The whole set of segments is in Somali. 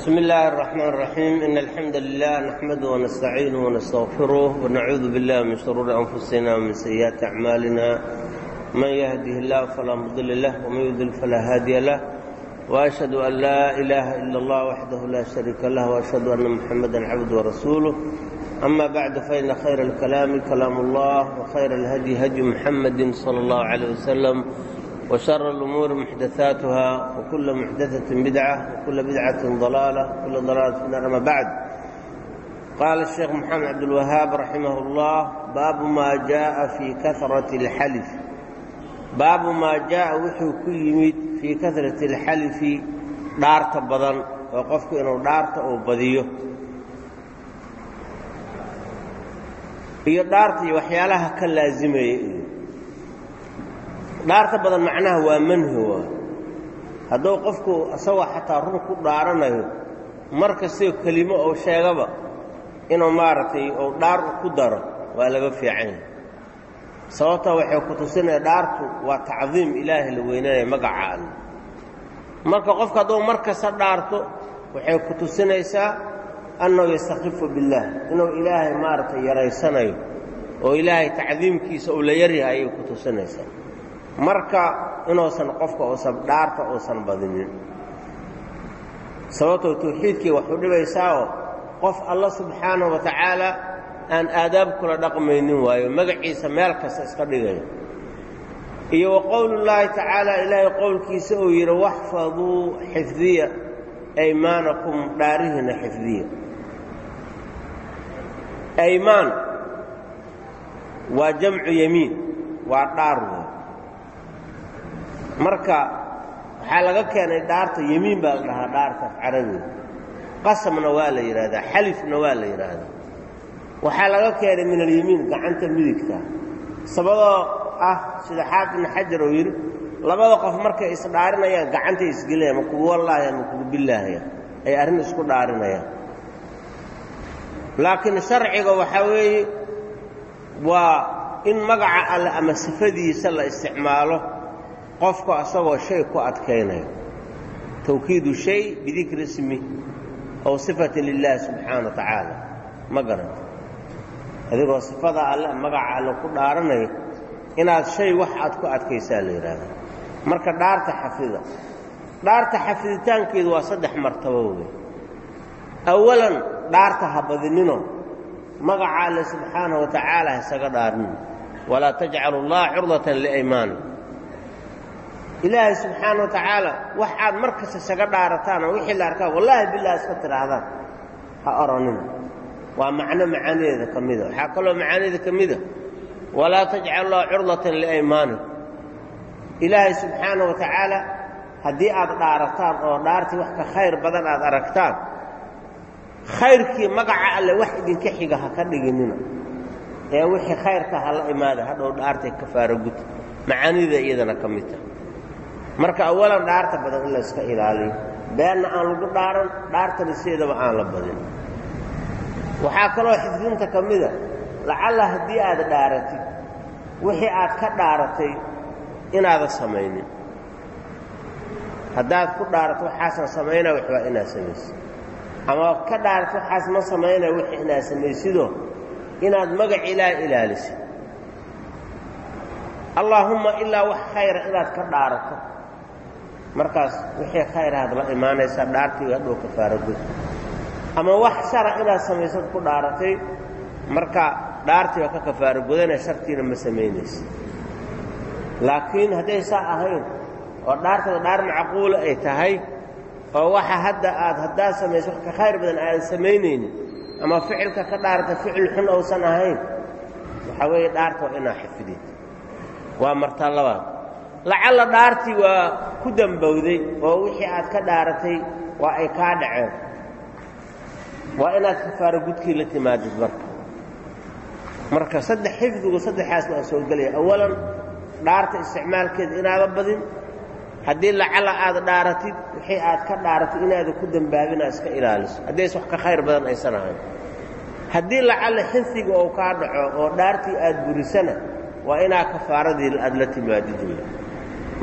بسم الله الرحمن الرحيم إن الحمد لله نحمده ونستعينه ونستغفره ونعوذ بالله من شرور أنفسنا ومن سيئات أعمالنا من يهده الله فلا مضل له ومن يضلل فلا هادي له وأشهد أن لا إله إلا الله وحده لا شريك له وأشهد أن محمدا عبده ورسوله أما بعد فإن خير الكلام كلام الله وخير الهدي هدي محمد صلى الله عليه وسلم وشر الأمور محدثاتها وكل محدثة بدعة وكل بدعة ضلالة وكل ضلالة في النار أما بعد قال الشيخ محمد عبد الوهاب رحمه الله باب ما جاء في كثرة الحلف باب ما جاء وحuu ku yimid fii kahrati اlxalifi dhaarta badan oo qofku inuu dhaarta uu badiyo iyo dhaarta iyo waxyaalaha ka laazimaya iyo dhaarta badan macnaha waa manhi waa hadduu qofku isagoo xataa run ku dhaaranayo mar kastoo kelimo ou sheegaba inuu maaragtay uu dhaar ku daro waa laga fiican yahay. Sababta waxay ku tusinaya dhaartu waa tacdiim ilaahay la weynanaya magaca alle marka qofka hadduu mar kasta dhaarto waxay ku tusinaysaa annahu yastakifu billaah inuu ilaahay maaragtay yaraysanayo oo ilaahay tacdiimkiisa uu la yaryahay ayay ku tusinaysaa marka inuusan qofka uusan dhaarta uusan badinin. Sababtoo tawxiidkii waxu dhibaysaao qof alla subxaanahu wa tacaala aan aadaab kula dhaqmaynin waayo magaciisa meel kasta iska dhigayo iyo wa qowlullaahi tacaala ilaahay qowlkiisa uu yidhi waxfaduu xifdiya aymaanakum dhaarihina xifdiya. Aymaan waa jamcu yemiin waa dhaar wey marka waxaa laga keenay dhaarta yemiin baa la dhahaa dhaarta af carabiga. Qasamna waa la yidhaahdaa xalifna waa la yidhaahdaa waxaa laga keenay min alyemiin gacanta midigta. Sabadoo ah sida xaafid ibnu xajar uu yidhi labada qof markay isdhaarinayaan gacantay isgelinayaan ma kugu wallaahayaan ma kugu billaahayaan ay arrin isku dhaarinayaan. Laakiin sharciga waxaa weeye waa in magaca alle ama sifadiisa la isticmaalo qofku asagoo shay ku adkaynayo tawkiidu shay bidikri ismi ow sifatin lilaahi subxaana wa ma garanta. Adigoo sifada alle magaca alle ku dhaaranayo inaad shay wax aad ku adkaysaa la yidhaahdaa marka dhaarta xafida dhaarta xafiditaankeedu waa saddex martabo wey awalan dhaarta ha badinino magaca alle subxaanahu wa tacaala ha isaga dhaarnino walaa tajcalu allaha curdatan liaymaani ilaahay subxaana wa tacaala wax aad mar kasta isaga dhaarataan oo wixii la arkaan wallaahi bilah iska tidhaahdaan ha oranina waa macno macaanideeda ka mida waxaa kaloo macaanideeda ka mida walaa tajcal lahu curdatan liaymaanikum ilaahay subxaana wa tacaala haddii aad dhaarataan oo dhaartii wax ka khayr badan aad aragtaan khayrkii magaca alle wax idinka xiga ha ka dhiginina. Ee wixii khayrka ha la imaada hadhow dhaartay kafaaro gud macaanida iyadana ka mid tahay marka awalan dhaarta badan in la iska ilaaliyo. Beenna aan lagu dhaaran dhaartana sideedaba aan la badin. Waxaa kaloo xifdinta ka mida lacalla haddii aad dhaaratid wixii aad ka dhaaratay inaada samaynin. Haddaad ku dhaarato waxaasan samaynaa wax waa inaad samaysid. Ama ka dhaarato waxaas ma samaynaa wixii inaad samaysidoo inaad magac ilaah ilaalisid. Allaahumma ilaa wax khayra inaad ka dhaarato markaas wixii khayr aad la imaanaysaa dhaartii hadhow kafaaro gud. Ama wax shara inaad samaysad ku dhaaratay marka dhaartii waa ka kafaaro shartiina ma samaynaysa. Laakiin hadday saa ahayn oo dhaartada dhaar macquula ay tahay oo waxa hadda aad haddaad samayso ka khayr badan aadan samaynaynin ama ficilka ka dhaarata ficil xun uusan ahayn waxaa weeye dhaarta waa inaa xifdid waa martaa labaad lacalla dhaartii waa ku dambowday oo wixii aad ka dhaaratay waa ay kaa dhaceen. Waa inaad kafaaro gudkii la timaadid marka. Marka saddex xifdigu saddexaasna waa soo gelaya. Awalan dhaarta isticmaalkeeda inaada badin. Haddii lacalla aad dhaaratid wixii aad ka dhaaratay inaada ku dambaabin aad iska ilaaliso. Haddays wax ka khayr badan aysan ahayn. Haddii lacalla xinsiga oo kaa dhaco oo dhaartii aad burisana waa inaa kafaaradii aad la timaadid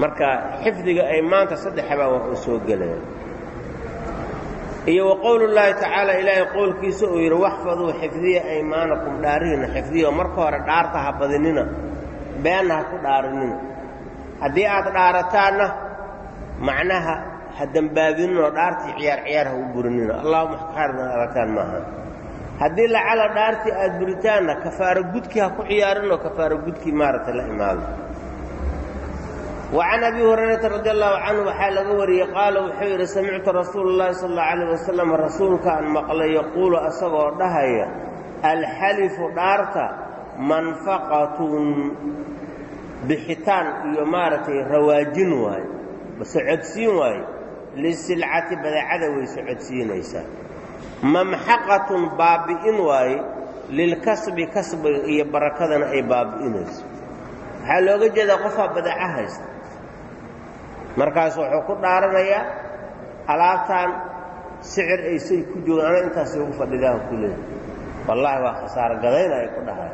marka xifdiga ay maanta saddexbaa waa uu soo gelaya iyo wa qowlu llaahi tacaala ilaahay qowlkiisa uu yidhi waxfaduu xifdiya aymaanakum dhaarihiina xifdiya marka hore dhaarta ha badinina beenna ha ku dhaarinina. Haddii aad dhaarataanna macnaha ha dembaabininoo dhaartii ciyaar ciyaar ha u burinina. Allahuma xaarna arataan maaha. Haddii lacala dhaartii aad buritaanna kafaaro gudkii ha ku ciyaarinoo kafaaro gudkii maaragtay la imaado wa can abi hurayrata radi allahu canhu waxaa laga wariyey qaala wuxuu yidhi samictu rasuulu llahi sala allau alayh wasalam rasuulkaan maqlay yaquulu asagoo dhahaya alxalifu dhaarta manfaqatun bixitaan iyo maaragtay rawaajin waaye socodsiin waaye lisilcati badeecada way socodsiinaysaa. Mamxaqatun baabi'in waaye lilkasbi kasbiga iyo barakadana ay baabi'inayso waxaa looga jeedaa qofaa badeeco haysta markaas wuxuu ku dhaaranayaa alaabtaan sicir aysay ku joogaan ana intaasay ugu fadhidaaha ku leeyahy wallaahi waa khasaaro gadayna ay ku dhahay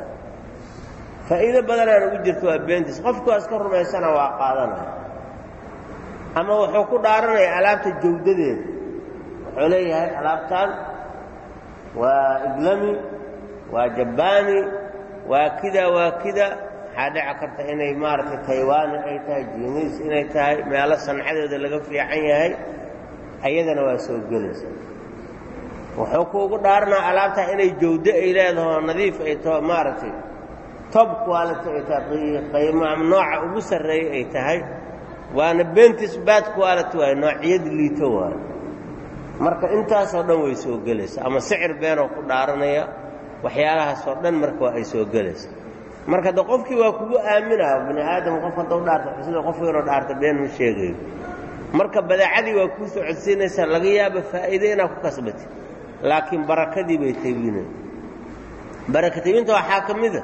faa'iido badanaan ugu jirto waa beentiis. Qofku waa iska rumaysana waa qaadanaya. Ama wuxuu ku dhaaranayaa alaabta jawdadeeda. Wuxuu leeyahay alaabtaan waa iglami waa jabbaani waa kida waa kida waxaa dhici karta inay maaragtay taywaani ay tahay jiiniis inay tahay meelo sancadeeda laga fiican yahay ayadana waa soo gelaysa. Wuxuu kuugu dhaaranaa alaabtaa inay jawdo ay leedaho nadiif ay taho maaragtay tob quality ay tahay qaymo ama nooca ugu sarreeya ay tahay waana bentis bad quality waayo noociyad liito waayo marka intaasoo dhan way soo gelaysa ama sicir beenoo ku dhaaranaya waxyaalahaasoo dhan marka waa ay soo gelaysa marka de qofkii waa kugu aaminaa bini aadam qof haddau dhaarta sida qof yaroo dhaarta been ma sheegayo marka badeecadii waa kuu soo laga yaaba faa'iide inaad ku kasbatid laakiin barakadii bay tebinay baraka waxaa ka mida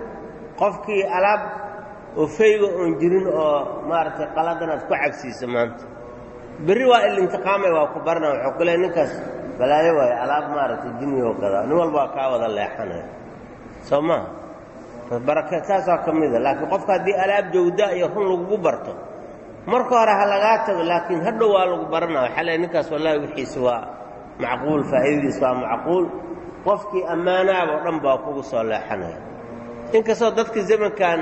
qofkii alaab oo fayga oon jirin oo maaragtay qaladan aad ku cabsiisa maanta. Berri waa ilintiqaamay waa ku barna waxuu ku ninkaas balaayo waayo alaab maaragtay jiniyoo gadaa nin walba waa kaa wada leexanaya. Soo maha baraka taasaa ka mida laakiin qofka haddii alaab jawda iyo run lagugu barto marka hore ha lagaa tago laakiin hadhow waa lagu baranaya waxaa leey ninkaas wallaahi wixiisi waa macquul faa'iidadiis waa macquul. Qofkii ammaanaaba o dhan baa kugu soo leexanaya. Inkastoo dadka zamankan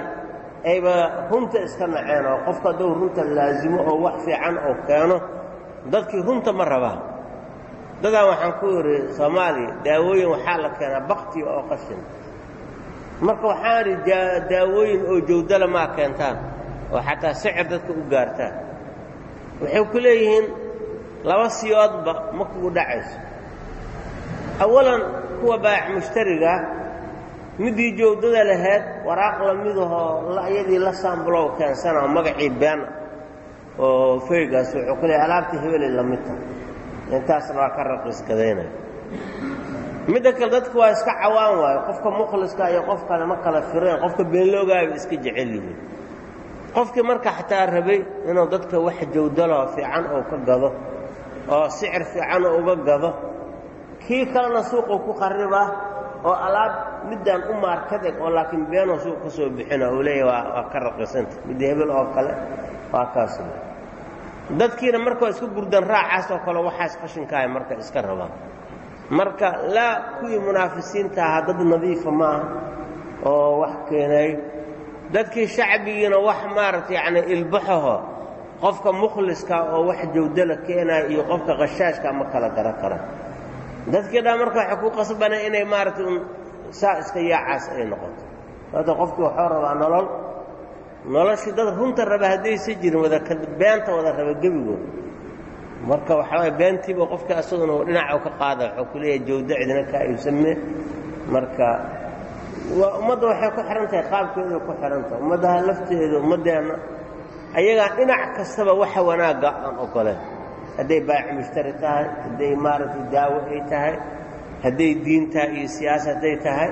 ayba runta iska naceen oo qofka hadduu runta laasimo oo wax fiican oo keeno dadkii runta ma rabaan. Dadaan waxaan ku idhi soomaaliya daawooyin waxaa la keenaa bakti oo qashin marka waxaan idhi daawooyin oo jawdala maa keentaan oo xataa sicir dadka u gaartaan. Waxay ku leeyihiin laba siyoodba ma kugu dhacayso. Awalan kuwa baac mushtarigaa midii jawdada lahayd waraaq lamidahoo iyadii la saambulow keensana oo magacii beena oo feygaas wuxuu ku leehay alaabtii hebelay la mid tahay. Intaasna waa ka raqiisgadaynaya midda kale dadku waa iska cawaan waayo. Qofka mukhliska iyo qof kale ma kala fireen. Qofka beenloogaaba iska jecel yihiin qofkii marka xataa rabay inuu dadka wax jawdaloo fiican oo ka gado oo sicir fiican uga gado kii kalena suuquu ku qarribaa oo alaab middaan u maarkadeg oo laakiin beenoo suuq ka soo bixina uu leeyahy waa ka raqiisanta. Midda hebel oo kale waa kaas. Dadkiina marka isku gurdan raacaas oo kale waxaas qashinkaaya marka iska rabaan marka laa kuwii munaafisiinta ahaa dad nadiifa maaha oo wax keenay. Dadkii shacbigiina wax maaragta yacni ilbaxaho qofka mukhliska oo wax jawdala keenaya iyo qofka khashaashka ma kala garan karaan dadkii dhaa marka waxay ku qasbanay inay maaragtay un saa iska yaacaas ay noqoto. Sababta qofkii waxuu rabaa nolol noloshii dad runta raba haddaysa jirin wada beenta wada raba gebigood marka waxaa waay beentiiba qofkii asaguna dhinaca ka qaada waxuu ku jawdo cidina kaa iibsamee marka waa ummadda waxay ku xihan tahay qaabkeeday ku xihan tahay. Ummaddaha lafteeda ummaddeenna ayagaa dhinac kastaba waxa wanaagga aan ogoleen hadday baaci mushtari tahay hadday maaragtay daawo ay tahay hadday diintaha iyo siyaasa hadday tahay.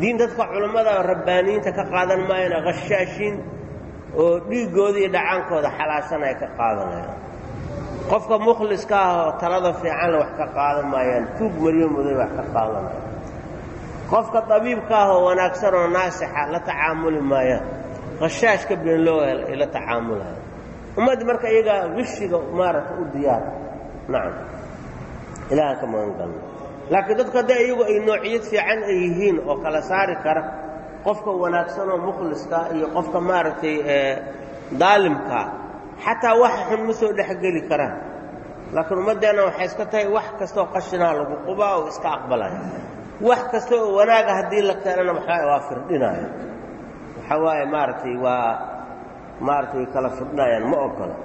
Diin dadka culammada rabbaaniyiinta ka qaadan maayana khashaashiin oo dhiiggooda iyo dhacaankooda xalaashanaya ka qaadanayaan qofka mukhliska ah oo talada fiicanle wax ka qaadan maayaan tuug maryo muday wax ka qaadanaya qofka dabiibka ah oo wanaagsan oo naasixa la tacaamuli maayaan. Khashaashka beenlooga ay la tacaamulayan ummadda marka iyagaa qishiga maaragta u diyaar. Nacam. Ilaahaan ka magan galno laakiin dadku hadday iyagu ay noociyad fiican ay yihiin oo kala saari kara qofka wanaagsanoo mukhliska iyo qofka maaragtay daalimkaa xataa waxa xun ma soo dhexgeli karaan. Laakiin ummaddeenna waxay iska tahay wax kastaoo qashinaha lagu qubaa oo iska aqbalaya. Wax kasta oo wanaaga haddii la keenana waxaa waa firdhinaya waxaa waaye maaragtay waa maaragtay way kala firdhinayaan ma ogola.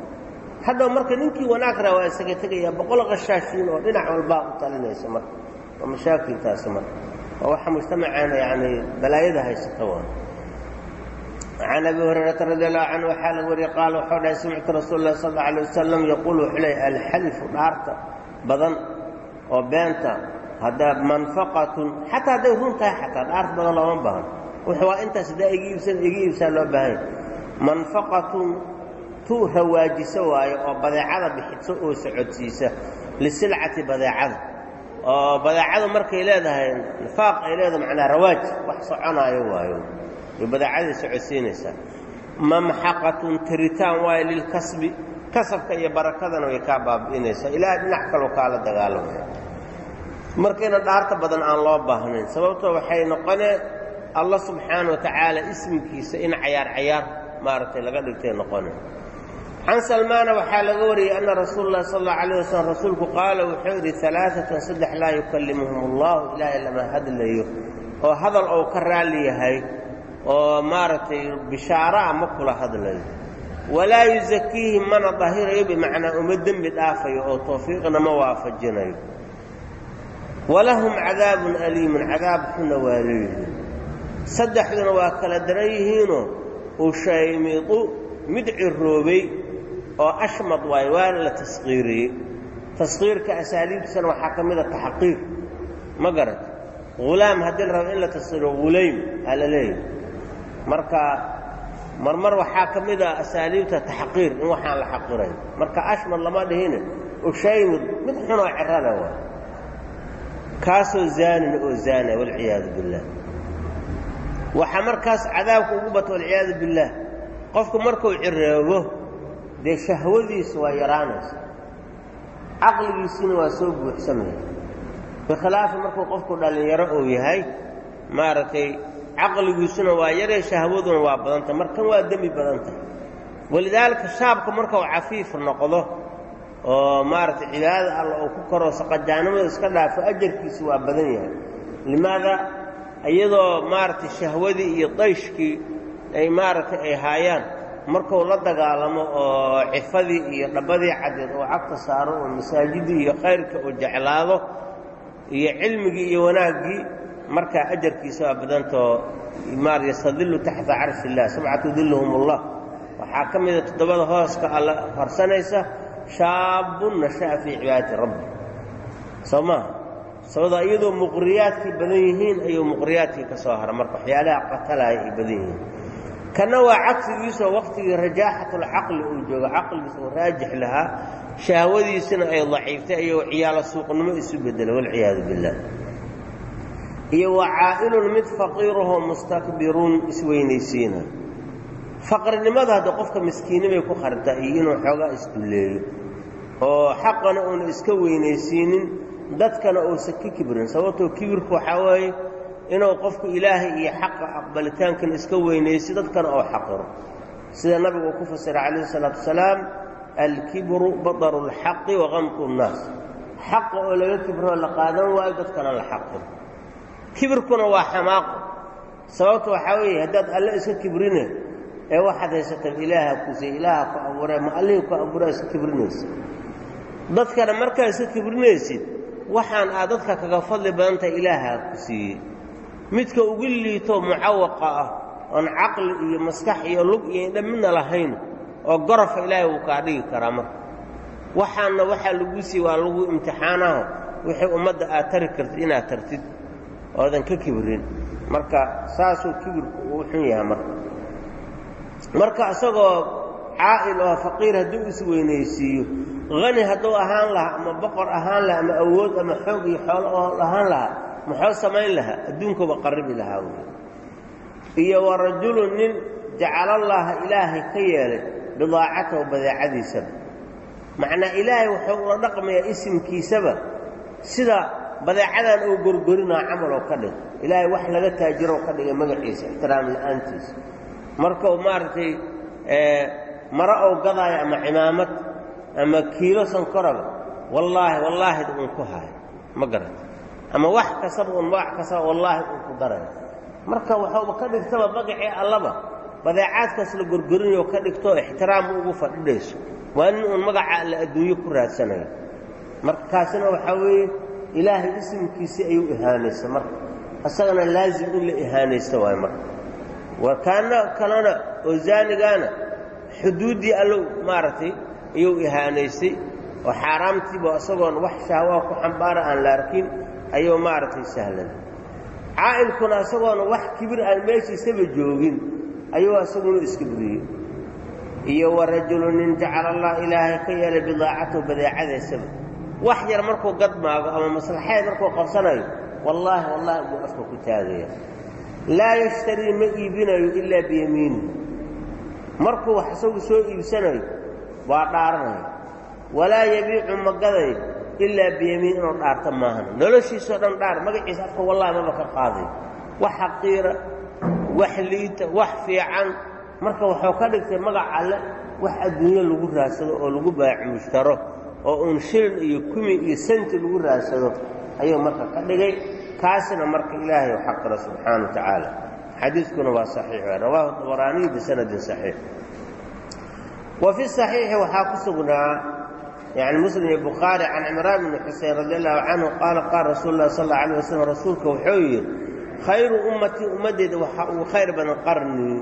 Hadhow marka ninkii wanaag raa waa isaga tegayaa boqol qashaashiin oo dhinac walbaa u talinaysa marka waa mashaakiltaasi marka. Waa waxa mujtamaceena yacni balaayada haysata waa can abi hurayrata radi canhu waxaa laga wariyey qaala wuxuu dhahay samictu rasuul lah sal alla alay wasalam yaquul wuxuu leeyay alxalifu dhaarta badan oo beenta haddaa manfaqatun xataa hadday run tahay xataa dhaarta badan looma baahan waa intaas haddaa iga iibsan iga iibsaa loo baahanya manfaqatun tu rawaajiso waayo oo badeecada bixiso oo socodsiisa lisilcati badeecada oo badeecadu markay leedahay nifaaq ay leedahay macnaa rawaaj wax soconaayo waayo way socodsiinaysaa. Mamxaqatun tiritaan waayo lilkasbi kasabka iyo barakadana way kaa baabi'inaysaa. Ilaahay dhinac kaloo kaala dagaalamaya. Markayna dhaarta badan aan loo baahnayn sababtoo ah waxay noqoneen alla subxaana wa tacaala ismkiisa in cayaar cayaar maaragtay laga dhigtay noqoneen can salmaana waxaa laga wariyey anna rasuul lahi sal alla alayh wasalam rasuulku qaala wuxuu yidhi alaaatan saddex laa yukallimuhum allahu ilaahay lama hadlayo. Oo hadal uu ka raalli yahay oo maaragtay bishaaraa ma kula hadlayo walaa yusakiihim mana dahirayo bimacnaa uma dembi dhaafayo oo tawfiiqna ma waafajinayo. Walahum cadaabun aliimun cadaab xuna waa leeyihiin saddexduna waa kala daran yihiinoo ushaymidu mid ciroobay oo ashmad waayo waana la taskiiriyey taskiirka asaaliibtiisana waxaa ka mida taxqiir ma garata hulaam haddii la rabo in la taskiiro hulaym aa la leeyahay marka marmar waxaa ka mida asaaliibta taxqiir in waxaan la xaqirayn. Marka ashmad lama dhihine ushaymid mid xunoo cirana waa kaasoo zaanina oo zaana walciyaadu billaah waxaa markaas cadaabka ugu bata walciyaadu billaah qofku markuu ciroobo dee shahwadiisu waa yaraanaysa caqligiisuna waa soo buuxsamaya bikhilaafi markuu qofku dhallinyaro uu yahay maaragtay caqligiisuna waa yaree shahwaduna waa badantah markan waa dembi badantah walidaalika shaabka markau cafiif noqdo oo maaragtay cibaadada alla uu ku karo saqajaanimada iska dhaafo ajarkiisu waa badan yahay. Limaada iyadoo maaragtay shahwadii iyo dayshkii ay maaragtay ay haayaan markuu la dagaalamo oo cifadii iyo dhabbadii caddeed oo cagta saaro oo masaajidii iyo khayrka uu jeclaado iyo cilmigii iyo wanaaggii markaa ajarkiisa waa badantao maar yastadillu taxta carshi illah sabcatu dilluhum ullah waxaa ka mida toddobada hooska alla harsanaysa shaabun nasha'a fii cibaadati rabbi. Soo maaha sababtoo iyadoo muqriyaadkii badan yihiin ayuu muqriyaadkii ka soo hara marka waxyaalaha qatalaya ay badan yihiin. Kana waa cagsigiisoo wakhtigii rajaaxatulcaqli uu joogo caqligiisa uu raajix lahaa shahwadiisina ay daciiftay ayuu ciyaalo suuqnimo isu bedelay walciyaadu billaah iyo wa caa'ilun mid faqiirahoo mustakbiruun isweynaysiina. Faqrinimada hadda qofka miskiinibay ku qartaa iyo inuu xoogaa isdulleeyo oo xaqana uuna iska weynaysiinin dadkana uusan ka kibrin sababtoo kibirku waxaa waaye inuu qofku ilaahay iyo xaqa aqbalitaankan iska weynaysi dadkana oo xaqiro. Sida nabigu uu ku fasiray calayhi salaatu wasalaam alkibru badaru اlxaqi waqamtu اnnaas xaqa oo laga kibroo la qaadan waayo dadkana la xaqiro kibirkuna waa xamaaqo. Sababta waxaa weeye haddaad alle iska kibrine ee waxaad haysataan ilaaha kusiy ilaaha ku abuuree ma allihii ku abuuraa iska kibrinaysa dadkana markaa iska kibrinaysid waxaan aad dadka kaga fadli badan tahay ilaaha ku siiyey. Midka ugu liito mucawaqa ah oon caqli iyo maskax iyo lug iyo indha midna lahayn oo gorofa ilaahay wuu kaa dhigi karaa marka. Waxaanna waxaa lagu siiye waa lagu imtixaanaho wixii ummadda aad tari kartid inaad tartid oodan ka kibrin marka saasuu kibirku uu xun yahay marka. Marka isagoo caa'il oo faqiir hadduu isweynaysiiyo hani hadduu ahaan lahaa ama boqor ahaan lahaa ama awood ama xoog iyo xoolo oo ahaan lahaa muxuu samayn lahaa? Adduunkuba qarribi lahaa wy iyo wa rajulun nin jacalallaaha ilaahay ka yeelay bidaacatahu badeecadiisaba. Macnaa ilaahay wuxuu ula dhaqmayaa isimkiisaba. Sida badeecadan oo gorgorinaa camal oo ka dhig. Ilaahay wax laga taajiro ka dhigay magaciisa ixtiraam la'aantiisa markau maaragtay maro ou gadaayo ama cimaamad ama kiilo sankoraba wallaahi wallaahi uun ku hayo ma garata ama wax kastaba un magac kastaba wallaahi uun ku darayo marka waxuuba ka dhigtaba magacii allaba badeecaadkaas la gorgorinayoo ka dhigto ixtiraam ugu fadhidhayso. Waa nin uun magaca alle adduunyo ku raadsanayo. Marka kaasina waxaa weeye ilaahay ismkiisii ayuu ihaanaysa marka. Isagana laazim in la ihaanaysto waay marka. Wa kaana kalena oo zaanigaana xuduuddii allo maaragtay ayuu ihaanaystay oo xaaraamtiiba isagoon wax shahwaa ku xambaara aan la arkin ayuu maaragtay sahlan. Caa'ilkuna isagoona wax kibir aan meeshiisaba joogin ayuu isaguna iska buriyey iyo wa rajulu nin jacala allah ilaahay ka yeelay bidaacatahu badeecadeysaba wax yar markuu gadmaago ama maslaxeed markuu qabsanayo wallaahi wallaahi buu afka ku taagaya. Laa yashtarii ma iibinayo ilaa biyamiini markuu wax isagu soo iibsanayo waa dhaaranaya walaa yabiicu ma gadayo ilaa biyamiin inuu dhaarto maahan noloshiisao dhan dhaar magaciisa afka wallahi maba ka qaadayo. Wax xaqiira wax liita wax fiican. Marka waxuu ka dhigtay magac alle wax adduunyo lagu raadsado oo lagu baacumushtaro oo uun shilin iyo kumi iyo santi lagu raadsado ayuu marka ka dhigay. Kaasina marka ilaahay u xaqira subxaana wa tacaala. Xadiidkuna waa saxiix rawaahu dabaraaniyu bisanadin saxiix. Wa fi saxiixi waxaa ku sugnaa yani muslim iyo bukhaari can cimraan bni xusein radi allahu canhu qaala qaala rasuulu lah sal alla alay waslm rasuulka wuxuu yidhi khayru ummatii ummaddeeda waxaa ugu khayr badan qarnii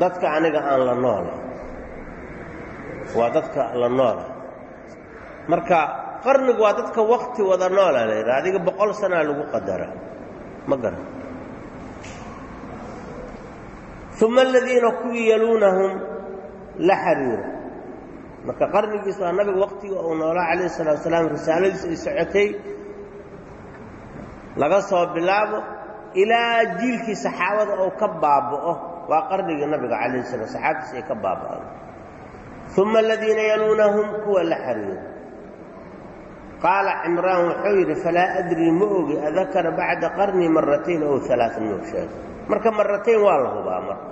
dadka aniga aan la noola. Waa dadka la noola marka qarnigu waa dadka wakti wada noola la yidhaha adiga boqol sanaa lagu qadara. Ma garan uma aladiina kuwii yaluunahum la xiriira marka qarnigiis waa nabiga waktiga uu noolaa calayh salatu wasalaam risaaladiis ay socotay laga soo bilaabo ilaa jiilkii saxaabada oo ka baaba'o. Waa qarnigii nabiga calayh salam saxaabtiis ay ka baaba'aan uma aladiina yaluunahum kuwa la xiriira qaala cimraan wuxuu yidhi falaa adrii ma ogi adakara bacda qarnii maratayn ow alaaan muu sheega marka maratayn waa la hubaa marka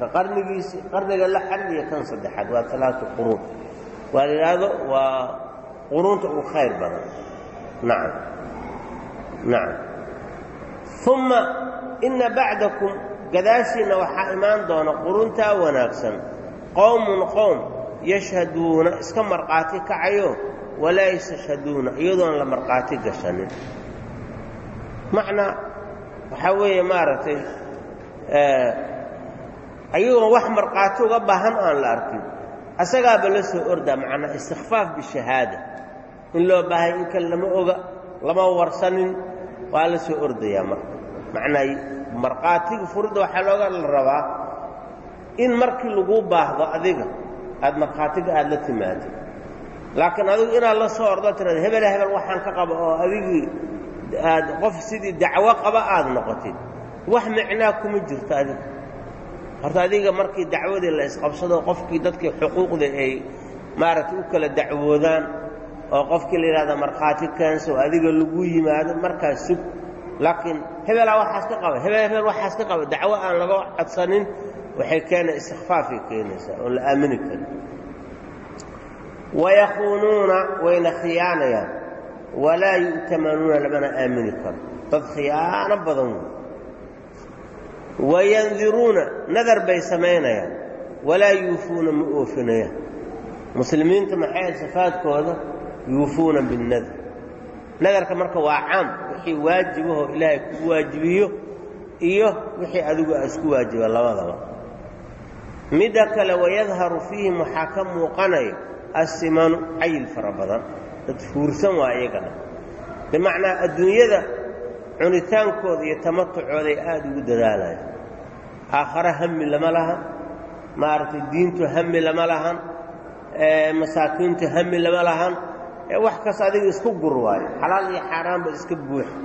marka qarnigiisi qarniga la xarir iyo kan saddexaad waa alaatu quruun waa la yidhaahdo waa quruunta ugu khayr badan nacam nacam uma ina bacdakum gadaashiinna waxaa imaan doona quruntaa wanaagsan qowmun qowm yashhaduuna iska markhaati kacayo walaa yastashhaduuna iyadoon la markhaati gashanin. Macnaa waxaa weeye maaragtay ayagoon wax markhaati uga baahan aan la arkin. Asagaaba la soo ordaa macnaa istikfaaf bishahaada. In loo baahay in kale lama oga lama warsanin waa la soo ordayaa marka. Macnaa markhaatiga furidda waxaa looga rabaa in markii laguu baahdo adiga aad markhaatiga aada la timaadid laakiin adigu inaad la soo ordo tirada hebel hebel waxaan ka qaba oo adigii aad qof sidii dacwo qaba aada noqotid. Wax micnaa kuma jirto adiga horta adiga markii dacwadii la isqabsado qofkii dadkii xuquuqda ay maaragtay u kala dacwoodaan oo qofkii la yidhahda markhaati keenso adiga lagu yimaado markaas sug. Laakiin hebelaa waxaas ka qaba hebel hebel waxaas ka qaba. Dacwo aan laga codsanin waxay keena istikfaafay keenaysaa oon la aamini karin wayakuunuuna wayna khiyaanayaan walaa yu'tamanuuna lamana aamini karo dad khiyaano badan wey wayandiruuna nadar bay samaynayaan walaa yuufuuna ma oofinayaan muslimiinta maxay sifaadkooda yuufuuna binnadar nadarka marka waa caam wixii waajibahoo ilaahay kugu waajibiyo iyo wixii adigu a isku waajiba labadaba midda kale wayadharu fiihim waxaa ka muuqanayo assimanu cayil fara badan. Dad fuursan waa iyagana. Bimacnaa adduunyada cunitaankooda iyo tamatucooday aada ugu dadaalayaan aakhare hami lama lahan. Maaragtay diintu hami lama lahan. Masaakiintu hami lama lahan. Wax kas adiga isku gur waayo. Xalaal iyo xaaraanba iska buuxa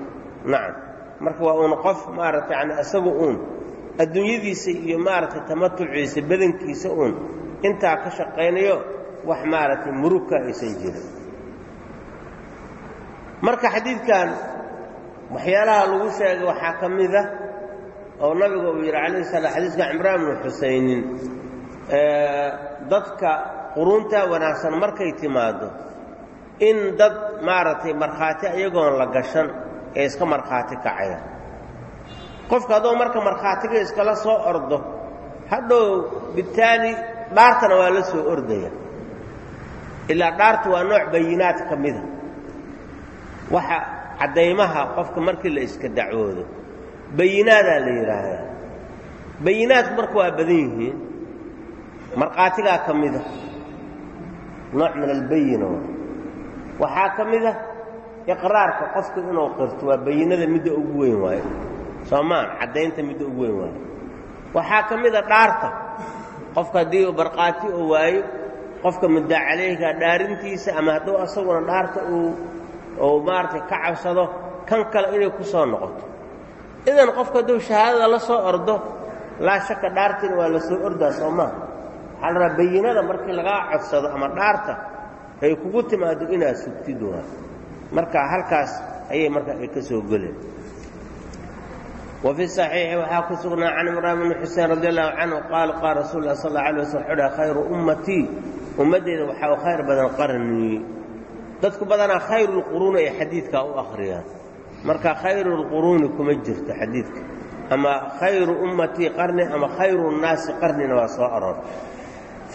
nacam. Marka waa uun qof maaragtay yani isagu uun. Adduunyadiisa iyo maaragtay tamatuciisa badankiisa uun. Intaa ka shaqaynayo wax maaragtay murugka aysan jirin. Marka xadiidkan waxyaalaha lagu sheegay waxaa ka mida oo nabiga uu yidhi calayh sala xadiiska cimraan bnu xusaynin dadka quruunta wanaagsan markay timaaddo in dad maaragtay markhaati iyagoon la gashan ee iska markhaati kacaya. Qofka hadduu marka markhaatiga iskala soo ordo hadhow bitaali dhaartana waa la soo ordaya ilaa dhaartu waa nooc bayinaad ka mida. Waxa caddaymaha qofka markii la iska dacwoodo bayinaadaa la yidhaahdaa. Bayinaadku marka waa badan yihiin markhaatigaa ka mida. Nooc min albayina waxaa ka mida iqraarka qofka inuu qirto waa bayinada midda ugu weyn waayo. Soomaan caddaynta midda ugu weyn waayo. Waxaa ka mida dhaarta. Qofka haddii markhaati oo waayo qofka calayhga dhaarintiisa ama hadduu asaguna dhaarta uu maaragtay ka cabsado kan kale inay ku soo noqoto. Idan qofka hadduu shahaadada la soo ordo laa shaka dhaartiina waa la soo ordaa soo maha waxaa la rabaa bayinada markii lagaa codsado ama dhaarta ay kugu timaado inaad sugtid waa. Marka halkaas ayay marka ay ka soo geleen fi saxiixi waxaa ku sugnaa can imraan bni xuseen radi allahu canhu qaala qaala rasul lah sal alla alay waslam xudha ummaddeeda waxaa u khayr badan qarnii dadku badanaa khayru lquruuni ay xadiidkaa u akhriyaan. Marka khayru lquruuni kuma jirto xadiidka. Ama khayru ummatii qarni ama khayru nnaasi qarnina waa soo aroortay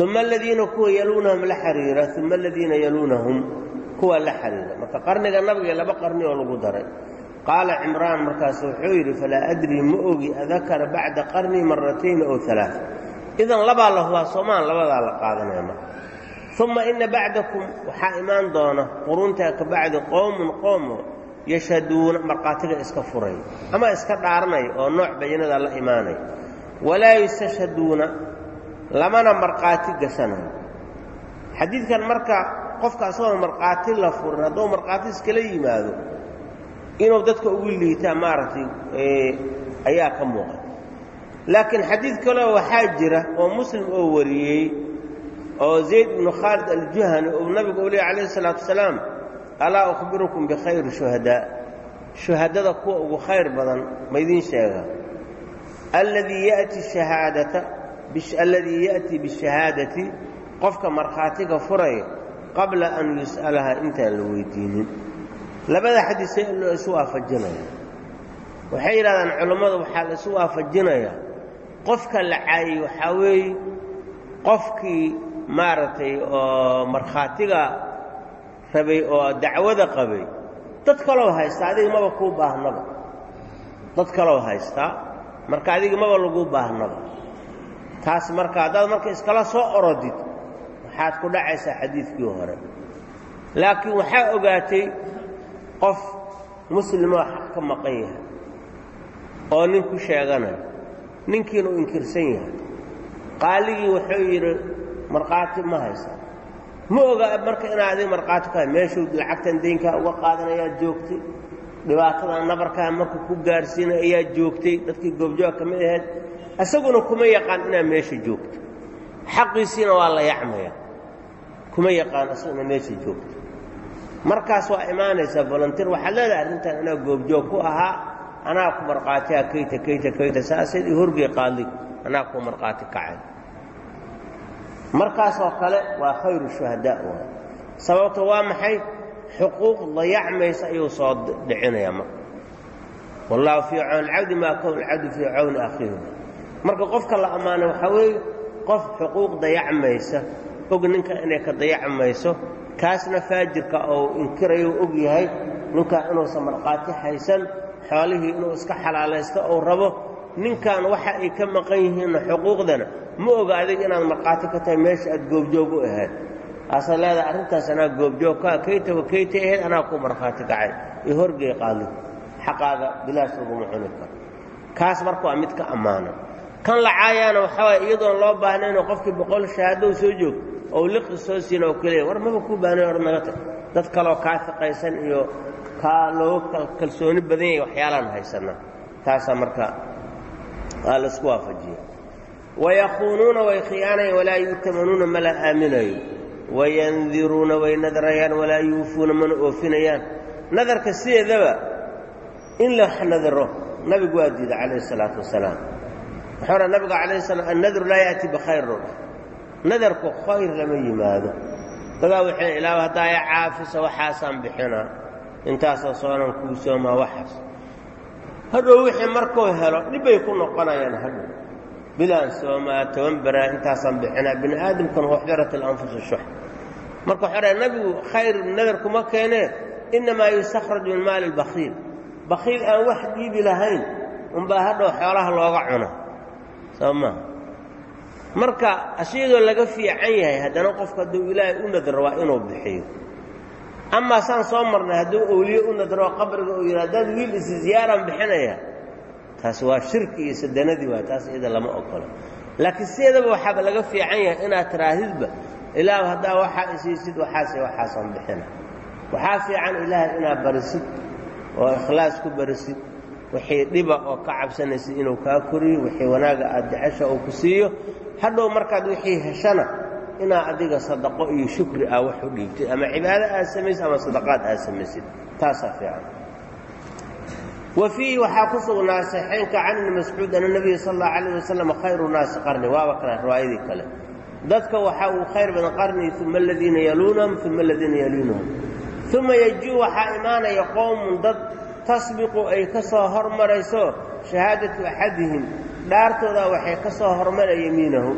uma aladiina kuwa yaluunahum la xiriira uma aladiina yaluunahum kuwa la xiriira. Marka qarniga nabiga laba qarni oo lagu daray. Qaala cimraan markaas wuxuu yidhi falaa adrii ma ogi adakara bacda qarnii maratayn ow alaa idan labaa la hubaa soomaan labadaa la qaadanaya marka uma ina bacdakum waxaa imaan doona quruntaa ka bacdi qowmun qoomo yashhaduuna markhaatiga iska furay ama iska dhaaranaya oo nooc bayinada la imaanaya walaa yustashhaduuna lamana markhaati gashanayo xadiidkan marka qofka asagoo markhaati la furin hadduu markhaati iskala yimaado inuu dadka ugu liitaa maaragtay ayaa ka muuqata laakiin xadiid kaleo waxaa jira oo muslim oo wariyey oo zayd ibnu khaalid aljuhani uu nabigu u calayhi isalaatu wasalaam alaa ukhbirukum bikhayri shuhadaa shuhadada kuwa ugu khayr badan maydin sheega. Alladii yati shahaadata alladii ya'tii bishahaadati. Qofka markhaatiga furaya qabla an yus'alaha intaan la weydiinin. Labada xadiisee in loo isu waafajinaya. Waxay yidhahdaan culammadu waxaa la isu waafajinayaa qofka la caayey waxaa weeye qofkii maaragtay oo markhaatiga rabay oo dacwada qabay. Dad kaloo haystaa adiga maba kuu baahnaba dad kaloo haystaa marka adiga maba lagu baahnaba taas marka haddaad marka iskala soo orodid waxaad ku dhacaysaa xadiidkii hore. Laakiin waxaa ogaatay qof muslimoo xaq ka maqan yahay oo nin ku sheeganayo ninkiina inkirsan yahay. Qaaligii wuxuu yidhi markhaati ma haysa. Ma oga marka inaad adiga markhaati ka meeshuu lacagtan daynkaa uga qaadanayaad joogtay. Dhibaatadan nabarkaa marka ku gaarsiina ayaa joogtay. Dadkii goobjoog ka mid ahayd. Isaguna kuma yaqaan inaad meesha joogto. Xaqiisiina waa la yacmaya. Kuma yaqaan isaguna meesha joogto. Markaas waa imaanaysaa volunteer waxaad leedahay arrintan anaa goobjoog ku ahaa anaa ku markhaatiha kayta kayta kayta saasayd i horgey qaadli anaa ku markhaati kacay markaasoo kale waa khayru shuhadaa waay sababto waa maxay? Xuquuq dayacmaysa ayuu soo dhicinayaa marka wallaahu fii cawni alcabdi maa kown alcabdu fii cawni akhiihi. Marka qofka la ammaanay waxaa weeye qof xuquuq dayacmaysa og ninka inay ka dayacmayso kaasna faajirka ou inkirayo og yahay ninkan inuusan markhaati haysan xoolihii inuu iska xalaalaysto ou rabo ninkan waxa ay ka maqan yihiinna xuquuqdana ma oga adig inaad markhaati ka tahay meesha aad goobjoog u ahayd. Aasaad leedahay arrintaas anaa goobjoog ka kayta wa kayta ahayd anaa ku markhaati kacay. Iyo horgey qaali xaqaaga bilaash laguma cuni karo. Kaas marka waa mid ka ammaanan kan la caayaana waxaa waaya iyadoon loo baahnaynoo qofkii boqol shahaadou soo joogto ou liqi soo siina oo keliya war maba kuu baahnayn or naga tag. Dad kaloo kaa fiqaysan iyo kaa looga kalsooni badan yahay waxyaalaan haysanaa taasaa marka waa la isku waafajiya wayakuunuuna way khiyaanayan walaa yu'tamanuuna ma la aaminayo. Wayandiruuna way nadrayaan walaa yuufuuna mana oofinayaan. Nadarka sideedaba in la nadaro nabigu waa diiday calayhi salaatu wasalaam. Wuxuu odha calayhi salaam annadru laa yaati bikhayr nadarku khayr lama yimaado. Dadaa waxay ilaaha haddaa i caafisa waxaasaan bixinaa. Intaasoo soonan kuu soomaa waxaas hadhow wixii markuu helo dhibbay ku noqonayaan hadhow. Bilaan soomaa toban baraa intaasaan bixinaa bini aadamkan waxdarat alanfusu shux marka dhaha nabigu khayr nadar kuma keenee innamaa yustakhraj min maali lbakiil bakiil aan wax dhiibi lahayn unbaa hadhow xoolaha looga cuna soo maa marka ashiyadoo laga fiican yahay haddana qofku hadduu ilaahay u nadro waa inuu bixiyo amaa saan soo marnay hadduu owliye u nadro qabriga uu yidha haddaad wiil isi ziyaaraan bixinaya. Taasi waa shirki iyo sadanadii waa taas iyada lama ogolo laakiin sideedaba waxaaba laga fiican yahay inaad tiraahidba ilaah haddaa waxaa isiisid waxaase waxaasaan bixina. Waxaa fiican ilaahay inaad barisid oo ikhlaas ku barisid wixii dhiba oo ka cabsanaysid inuu kaa koriyo wixii wanaaga aad jecesha uu ku siiyo. Hadhow markaad wixii heshana inaad adiga sadaqo iyo shukri ah wax u dhiibtid ama cibaado aad samaysid ama sadaqaad aad samaysid. Taasaa fiican. Wa fiihi waxaa ku sugnaa saxeynka can ibni mascuud ana nebiya sal allahu calayh wasalam khayru naasi qarni. Waaba kana riwaayadii kale. Dadka waxaa uu khayr badan qarnii uma aladiina yaluunahum uma aladiina yaluunahum. Uma yejuu waxaa imaanaya qowmun dad tasbiqu ay ka soo hormarayso shahaadatu axadihim. Dhaartooda waxay ka soo hormara yemiinahu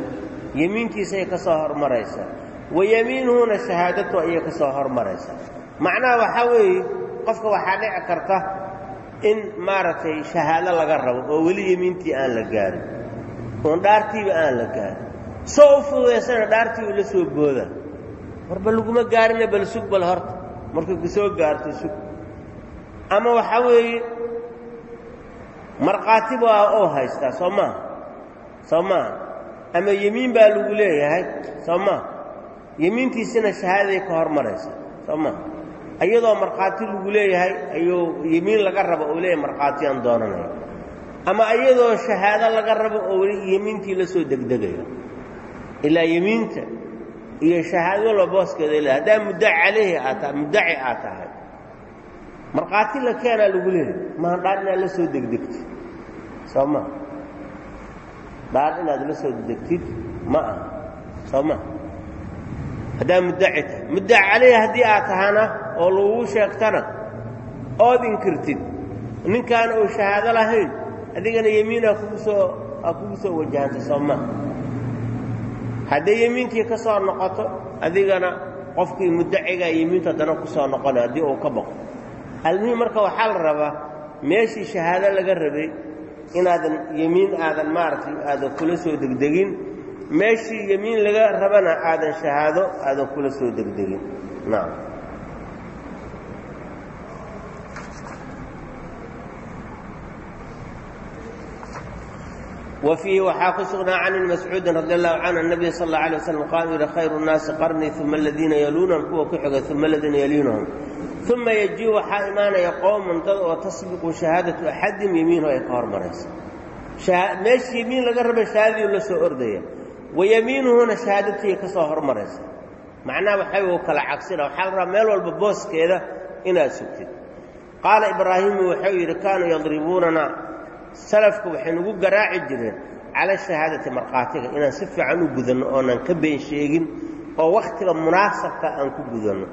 yemiintiisay ka soo hormaraysaa wa yemiinuhuna shahaadatu ayay ka soo hormaraysaa macnaha waxaa weeye qofka waxaa dhici karta in maaragtay shahaado laga rabo oo weli yemiintii aan la gaarin oon dhaartiiba aan la gaarin soo u fududaysana dhaartii uu la soo booda warba laguma gaarina bal sug bal horta markay ku soo gaarto sug ama waxaa weeye markhaati baa oo haystaa soo maaha soo maaha ama yemiin baa lagu leeyahay soo maaha yemiintiisina shahaadaday ka hormaraysa soo maaha iyadoo markhaati lagu leeyahay ayuu yemiin laga rabo oo leeyahay markhaatiyaan doonanaya ama iyadoo shahaado laga rabo oo yemiintii la soo degdegayo. Ilaa yemiinta iyo shahaado walba booskeeda le haddaa muddaci calayhi aad tahay muddaci aad tahay. Markhaati la keenaa lagu leeyahay maan dhaar inaad la soo degdegtid soo maa dhaar inaad la soo degdegtid ma aha. Soo maa haddaa muddaci tahay. Muddaci calayhi haddii aad tahana oo lagugu sheegtana ood inkirtid ninkaana uu shahaado lahayn adigana yemiinaa kugu soo aa kugu soo wajahanta soo maa hadday yemiintii ka soo noqoto adigana qofkii muddacigaa yemiintu haddana ku soo noqonay haddii uu ka baqo almuhim marka waxaa la rabaa meeshii shahaado laga rabay inaadan yemiin aadan maaragtay aadan kula soo degdegin. Meeshii yemiin laga rabana aadan shahaado aadan kula soo degdegin. Wa fiihi waxaa ku sugnaa can ibni mascuudin radi allahu canhu anabiy sal alla alay waslam qaal u yihi khayru nnaasi qarnii uma aladiina yaluunahum kuwa ku xiga uma aladiina yaluunahum uma yejii waxaa imaanaya qowman dad oo tasbiqu shahaadatu axadim yemiinhu ay ka hormaraysa meeshii yemiin laga raba shahaadadiiu la soo ordaya wa yemiinuhuna shahaadatii ka soo hormaraysa macnaha waxay u kala cagsina waxaa la rabaa meel walba booskeeda inaad sugtid. Qaala ibraahimu wuxuu yidhi kaanuu yadribuunana salafka waxay nagu garaaci jireen cala shahaadati markhaatiga inaan si fiican u gudanno oonan ka been sheegin oo wakhtiga munaasabka aan ku gudanno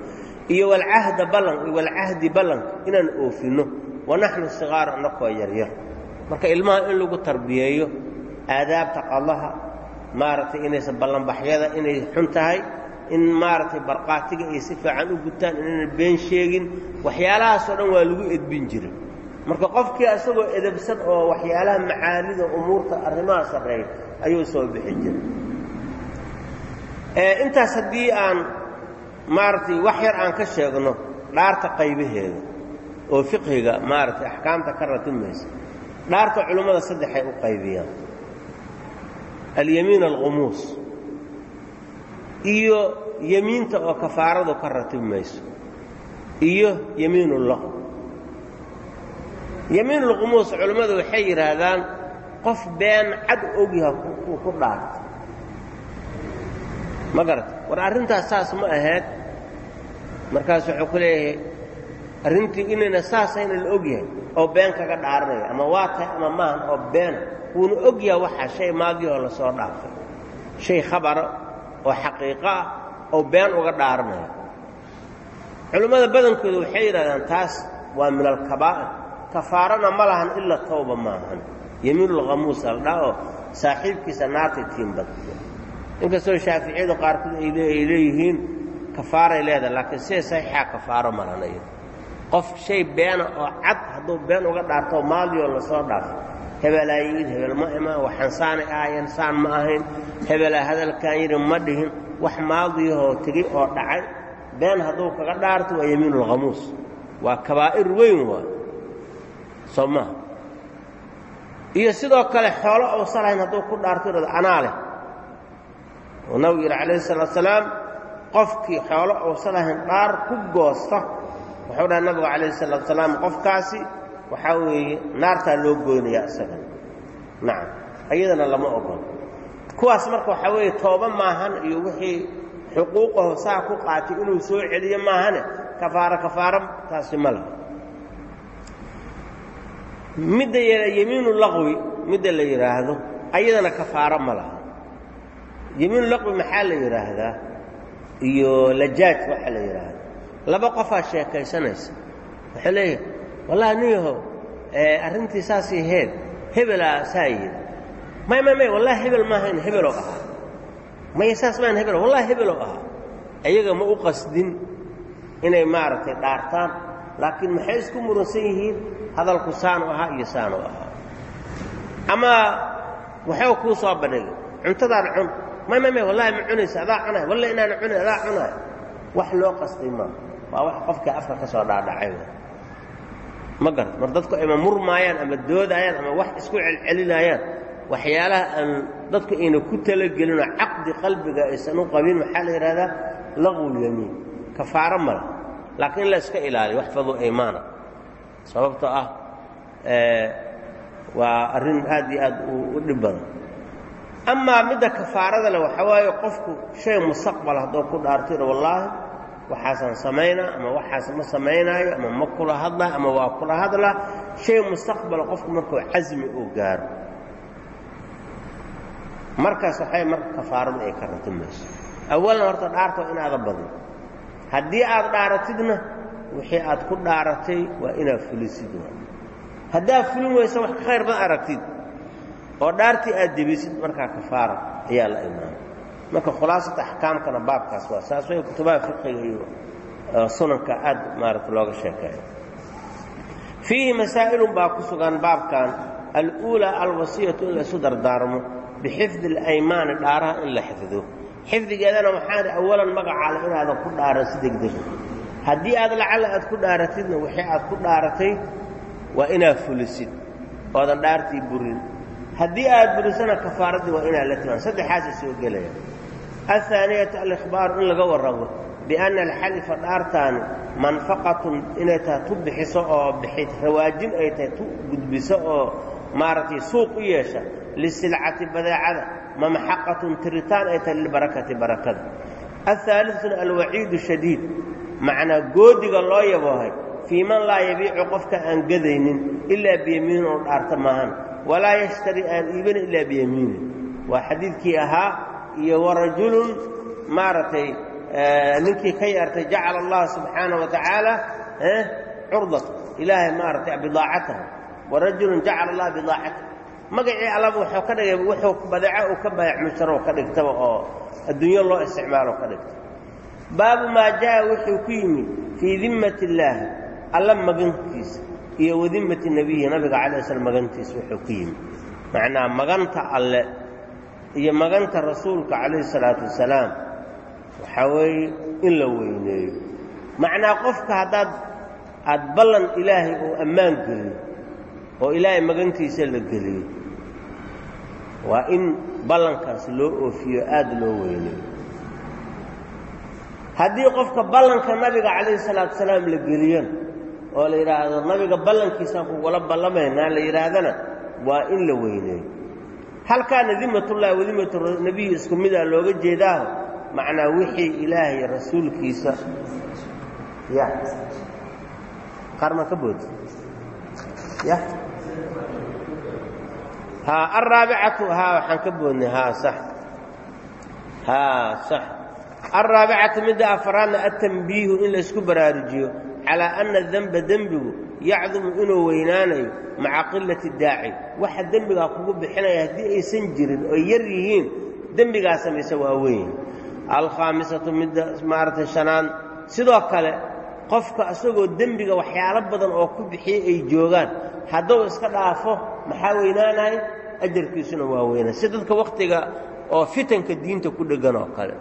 iyo walcahda ballan walcahdi ballanka inaan oofinno wa naxnu sigaar annakoo yaryar marka ilmaha in lagu tarbiyeeyo aadaabta qadaha maaragtay inaysan ballanbaxyada inay xun tahay in maaragtay barqaatiga ay si fiican u gutaan inaynan been sheegin waxyaalahaasoo dhan waa lagu edbin jiray. Marka qofkii isagoo edabsan oo waxyaalaha macaanida umuurta arrimaha sarreeya ayuu soo bixi jiray. Intaas haddii aan maaragtay wax yar aan ka sheegno dhaarta qaybaheeda oo fiqhiga maaragtay axkaamta ka ratimaysa dhaarta culimmada saddexay u qaybiyaan. Alyamiin alkhumuus iyo yemiinta oo kafaaradu ka ratimayso iyo yemiin ullah yemiin ulkhumuus culimmadu waxay yidhaahdaan qof been cad ogyaha ku dhaarto. Ma garata war arrintaas saas ma ahayd markaas wuxuu ku leeyahay arrintii inayna saasayna la og yahay oo been kaga dhaaranaya ama waa ama maahan oo beena wuuna og yaha waxaa shay maadii oo la soo dhaafay shay khabara oo xaqiiqo ah oo been uga dhaaranaya culimmada badankooda waxay yidhahdaan taas waa min alkabaa'ir. Kafaarana ma lahan ila tawba maahan. Yemiinulkhamuus aldhaa oo saaxiibkiisa naartay tiinbadyo inkastoo shaaficiyadu qaarkood ay leeyihiin kafaaray leedahay laakiin sida saxiixa kafaaro malanaya qof shay beena oo cad hadduu been uga dhaartoo maalioo la soo dhaafo hebelaa yimid hebel ma imaan waxaan saanay ahaayeen saan ma ahayn hebelaa hadalkaan yidhi ma dhihin wax maadiyahoo tegey oo dhacay been hadduu kaga dhaarto waa yemiinulkhamuus waa kabaa'ir weyn waa soo maha iyo sidoo kale xoolo uusan hadduu ku dhaarto idhado anaa leh. Uu nabigu yidhi calayhi salaatu salaam qofkii xoolo uusan lahayn dhaar ku goosta wuxuu dhaha nabigu calayhi salaatu salaam qofkaasi waxaa weeye naartaa loo goynayaa isagan nacam iyadana lama ogolo kuwaas marka waxaa weeye tooba maahan iyo wixii xuquuqaho saa ku qaatay inuu soo celiyo maahane kafaaro kafaaro taasi ma laha. Midda yemiinu laqwi midda la yidhaahdo ayadana kafaaro ma laha. Yemiinu laqwi maxaa la yidhaahdaa iyo lajaaj waxaa la yidhaahdaa laba qofaa sheekaysanaysa. Waxay leeyahay wallahi niyaho arrintii saasii heed hebelaa saa yidhi. May may may wallahi hebel maahayn hebeloo ahaa. Maya saas maan hebel wallahi hebeloo ahaa. Ayaga ma u qasdin inay maaragtay dhaartaan laakiin maxay isku muransan yihiin? Hadalku saanu ahaa iyo saanu ahaa. Ama waxuu kuu soo bandhigay cuntadaan cun may wallahi ma cunaysa adaa cunay walla inaana cunay adaa cunay wax loo qasday maa waa wax qofkii afka ka dhaadhacay ma garat mar dadku ama murmaayaan ama doodaayaan ama wax isku celcelinayaan. Waxyaalaha aan dadku ayna ku talagelinoo caqdi qalbiga aysan u qabin maxaa la yidhahdaa laqwulyamiin kafaaro male laakiin in la ilaaliyo waxfaduu aymaana sababtoo ah waa arrin aad iyo aad u dhib badan amaa midda kafaarada le waxaa waaye qofku shay mustaqbal hadduu ku dhaartiro wallaahi waxaasaan samaynaa ama waxaas ma samaynaayo ama ma kula hadlaa ama waa kula hadlaa shay mustaqbala qofku markuu casmi uu gaaro. Markaas waxay marka kafaaradu ay ka ratimayso awalan horta dhaarta waa inaada badin haddii aad dhaaratidna wixii aad ku dhaaratay waa inaad fulisid haddaad fulin weysa wax ka khayr badan aragtid oo dhaartii aad debisid markaa kafaara ayaa la imaanay marka khulaasata axkaamkana baabkaas waa saas way kutubaha fiqiga iyo sunanka aad maarata looga sheekeeyo. Fiihi masaa'ilun baa ku sugan baabkan aluulaa alwasiyatu in laysu dardaarmo bixifdi alaymaani dhaaraha in la xifdo xifdigeedana waxaan awalan magacaale inaadan ku dhaaran si degdega haddii aad lacalla aad ku dhaaratidna wixii aad ku dhaaratay waa inaad fulisid oodan dhaartii burin haddii aad burisana kafaaradii waa inaad la timaan saddexaasa soo gelaya aلثaaniyatu alikhbaaru in laga warramo bianna alxalifa dhaartaani manfaqatun inay tahay tu bixiso oo bixid rawaajin ay tahay tu gudbiso oo maaragtay suuq u yeesha lisilcati badeecada mamxaqatun tiritaan ay tahay lilbarakati barakada aلثaaliثuna alwaciidu shadiid macnaa goodiga loo yaboohay fii man laa yabiicu qofka aan gadaynin ilaa biyamiin oo dhaarta maahan walaa yashtari aan iibana ilaa biyamiinin waa xadiidkii ahaa iyo warajulun maaragtay ninkii ka yeertay jacala allah subxaana wa tacaala curdata ilaahay maaragtay bidaacatahu. Warajulun jacala allah bidaacatahu. Magacii allaba wuxuu ka dhigay wuxuu badeeco uu ka baayac musharo ka dhigtaba oo adduunyo loo isticmaalo ka dhigta. Baabu maa jaa wuxuu ku yimid fii dimmati illaahi alla magantiisa iyo wadimmati nebiyihi nabiga calay slam magantiisa wuxuu ku yimid macnaa maganta alle iyo maganta rasuulka calayhi salaatu wasalaam waxaa weeye in la weyneeyo. Macnaa qofka haddaad aad ballan ilaahay uu ammaan geliyo oo ilaahay magantiisa la geliyo waa in ballankaas loo oofiyo aad loo weyneeyo. Haddii qofka ballanka nabiga calayhi salaatu wasalaam la geliyana oo la yidhaahdo nabiga ballankiisaan kugula ballamaynaa la yidhaahdana waa in la weyneeyo. Halkaana dimatullahi wadimatu nebiyi isku midaa looga jeedaaho macnaa wixii ilaahay rasuulkiisa ya. Qaarma ka bood? Ya. Ha alraabicatu haa waxaan ka boodnay haa sax. Haa sax. Alraabicatu midda afraadna atanbiihu in laysku baraarujiyo calaa anna denba dembigu yacdumu inuu weynaanayo maca qilati daaci. Waxa dembigaa kugu bixinaya haddii aysan jirin oo yar yihiin dembigaa samaysa waa weyn. Alkhaamisatu midda maaragtay shanaan. Sidoo kale qofka isagoo dembiga waxyaalo badan oo ku bixiyey ay joogaan hadduu iska dhaafo maxaa weynaanaya ajarkiisuna waa weynaa. Si dadka wakhtiga oo fitanka diinta ku dheggan oo kale